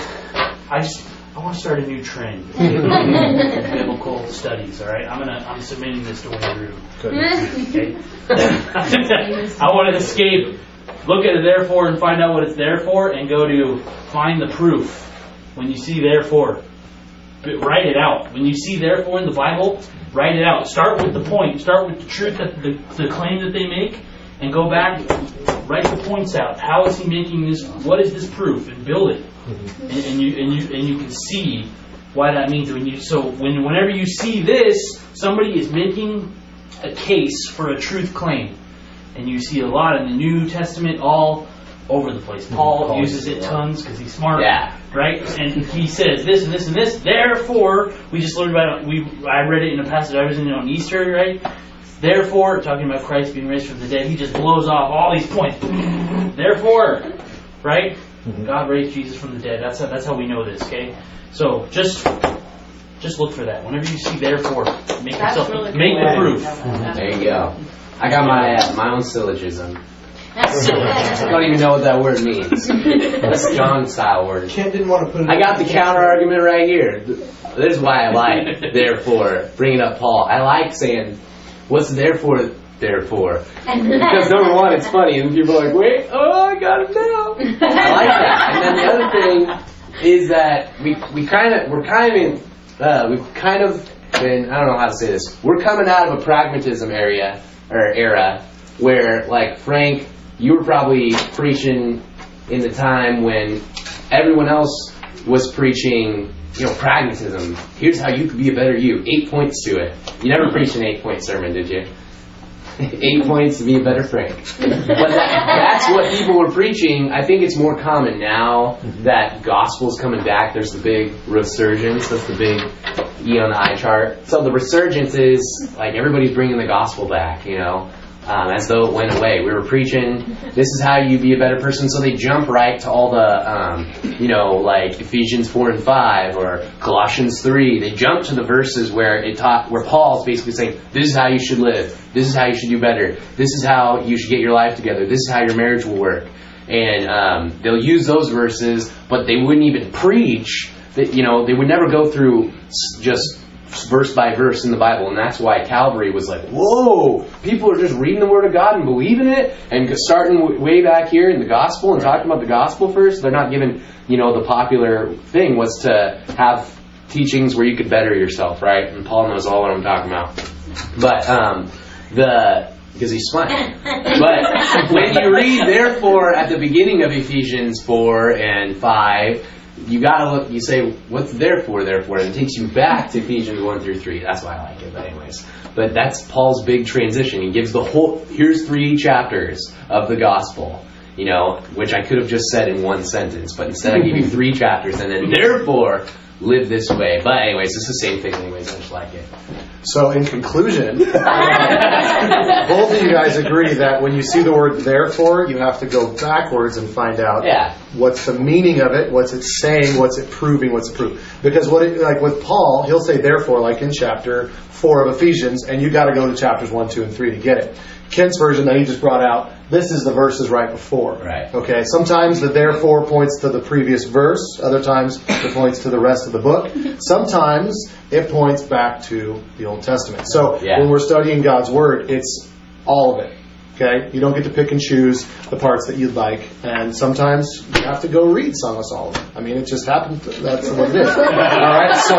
[SPEAKER 6] I just I want to start a new trend. in Biblical studies. All right, I'm gonna I'm submitting this to Andrew. Okay. I want to escape. Look at it therefore and find out what it's there for, and go to find the proof. When you see therefore, but write it out. When you see therefore in the Bible, write it out. Start with the point. Start with the truth that the, the claim that they make, and go back. Write the points out. How is he making this? What is this proof? And build it. Mm-hmm. And, and you and you and you can see why that means when you. So when whenever you see this, somebody is making a case for a truth claim, and you see a lot in the New Testament all over the place. Paul
[SPEAKER 2] Paul
[SPEAKER 6] uses
[SPEAKER 2] uses
[SPEAKER 6] it
[SPEAKER 2] it
[SPEAKER 6] tons because he's smart
[SPEAKER 2] Yeah.
[SPEAKER 6] right? And he says this and this and this. Therefore, we just learned about it. We I read it in a passage I was in on Easter, right? Therefore, talking about Christ being raised from the dead, he just blows off all these points. Therefore, right? God raised Jesus from the dead. That's how, that's how we know this. Okay, so just just look for that. Whenever you see therefore, make
[SPEAKER 3] That's
[SPEAKER 6] yourself
[SPEAKER 3] really
[SPEAKER 6] make
[SPEAKER 3] cool.
[SPEAKER 6] the proof.
[SPEAKER 2] There you go. I got my uh, my own syllogism. I don't even know what that word means. That's John style word.
[SPEAKER 1] Kent didn't want to put it.
[SPEAKER 2] I got the counter argument right here. This is why I like therefore bringing up Paul. I like saying what's therefore therefore because number one it's funny and people are like wait oh I got it now. I like that. And then the other thing is that we we kind of we're kind of in uh, we've kind of been I don't know how to say this. We're coming out of a pragmatism area or era where like Frank, you were probably preaching in the time when everyone else was preaching, you know, pragmatism. Here's how you could be a better you. Eight points to it. You never preached an eight point sermon, did you? eight points to be a better Frank. But that, that's what people were preaching. I think it's more common now that gospel's coming back. There's the big resurgence. That's the big E on the eye chart. So the resurgence is like everybody's bringing the gospel back, you know, um, as though it went away. We were preaching, this is how you be a better person. So they jump right to all the, um, you know, like Ephesians 4 and 5 or Colossians 3. They jump to the verses where it taught, where Paul's basically saying, this is how you should live. This is how you should do better. This is how you should get your life together. This is how your marriage will work. And um, they'll use those verses, but they wouldn't even preach. That you know, they would never go through just verse by verse in the Bible, and that's why Calvary was like, whoa, people are just reading the Word of God and believing it, and starting way back here in the Gospel and talking about the Gospel first. They're not given, you know, the popular thing was to have teachings where you could better yourself, right? And Paul knows all what I'm talking about. But um, the because he's smiling. But when you read therefore at the beginning of Ephesians four and five, you gotta look. You say, "What's therefore, therefore?" And it takes you back to Ephesians one through three. That's why I like it. But anyways, but that's Paul's big transition. He gives the whole. Here's three chapters of the gospel. You know, which I could have just said in one sentence, but instead I gave you three chapters, and then therefore live this way. But anyways, it's the same thing. Anyways, I just like it.
[SPEAKER 1] So, in conclusion, both of you guys agree that when you see the word therefore, you have to go backwards and find out
[SPEAKER 2] Yeah.
[SPEAKER 1] what's the meaning of it, what's it saying, what's it proving, what's it proving. Because what it, like with Paul, he'll say therefore, like in chapter four of Ephesians, and you got to go to chapters one, two, and three to get it. Kent's version that he just brought out, this is the verses right before.
[SPEAKER 2] Right.
[SPEAKER 1] Okay. Sometimes the therefore points to the previous verse. Other times it points to the rest of the book. Sometimes it points back to the Old Testament. So
[SPEAKER 2] Yeah.
[SPEAKER 1] when we're studying God's Word, it's all of it. Okay? You don't get to pick and choose the parts that you'd like. And sometimes you have to go read some of them. I mean, it just happens. That's what it is. all right? So,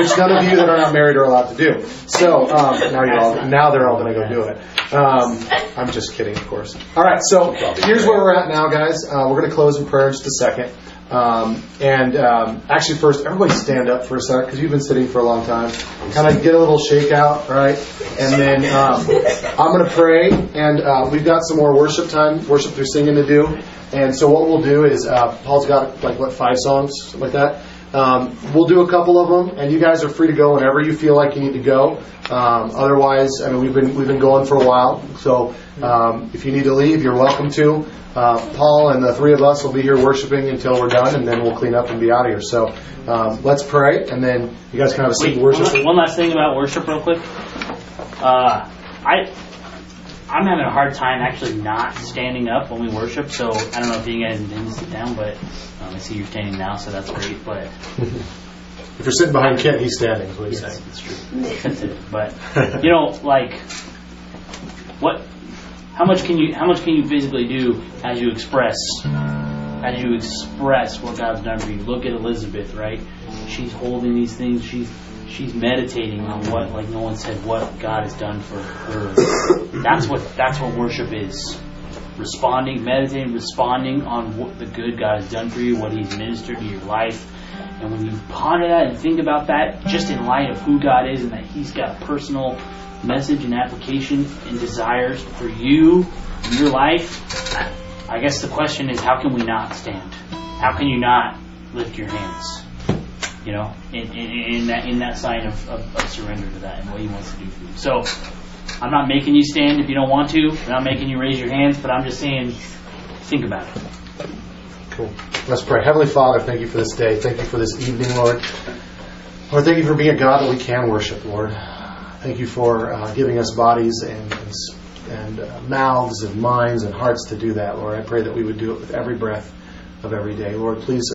[SPEAKER 1] which none of you that are not married are allowed to do. So, um, now you're all, now they're all going to go do it. Um, I'm just kidding, of course. All right, so here's where we're at now, guys. Uh, we're going to close in prayer in just a second. Um, and um, actually, first, everybody stand up for a sec because you've been sitting for a long time. Kind of get a little shakeout, right? And then um, I'm going to pray, and uh, we've got some more worship time, worship through singing to do. And so what we'll do is, uh, Paul's got like what five songs, something like that. Um, we'll do a couple of them, and you guys are free to go whenever you feel like you need to go. Um, otherwise, I mean, we've been we've been going for a while, so um, if you need to leave, you're welcome to. Uh, Paul and the three of us will be here worshiping until we're done, and then we'll clean up and be out of here. So um, let's pray, and then you guys can have a seat
[SPEAKER 6] Wait,
[SPEAKER 1] and worship.
[SPEAKER 6] One, one last thing about worship, real quick. Uh, I I'm having a hard time actually not standing up when we worship. So I don't know if you guys intend to sit down, but um, I see you're standing now, so that's great. But
[SPEAKER 1] If you're sitting behind Kent, he's standing. Is what he's
[SPEAKER 6] yes,
[SPEAKER 1] saying.
[SPEAKER 6] it's true. But you know, like what? How much can you? How much can you physically do as you express? As you express what God's done for you. Look at Elizabeth, right? She's holding these things. She's she's meditating on what, like no one said, what God has done for her. That's what that's what worship is. Responding, meditating, responding on what the good God has done for you, what He's ministered to your life. And when you ponder that and think about that, just in light of who God is and that He's got personal message and application and desires for you in your life, I guess the question is how can we not stand? How can you not lift your hands? You know, in, in, in that in that sign of, of, of surrender to that and what He wants to do for you. So I'm not making you stand if you don't want to. I'm not making you raise your hands, but I'm just saying, think about it.
[SPEAKER 1] Cool. Let's pray. Heavenly Father, thank you for this day. Thank you for this evening, Lord. Lord, thank you for being a God that we can worship, Lord. Thank you for uh, giving us bodies and, and, and uh, mouths and minds and hearts to do that, Lord. I pray that we would do it with every breath of every day. Lord, please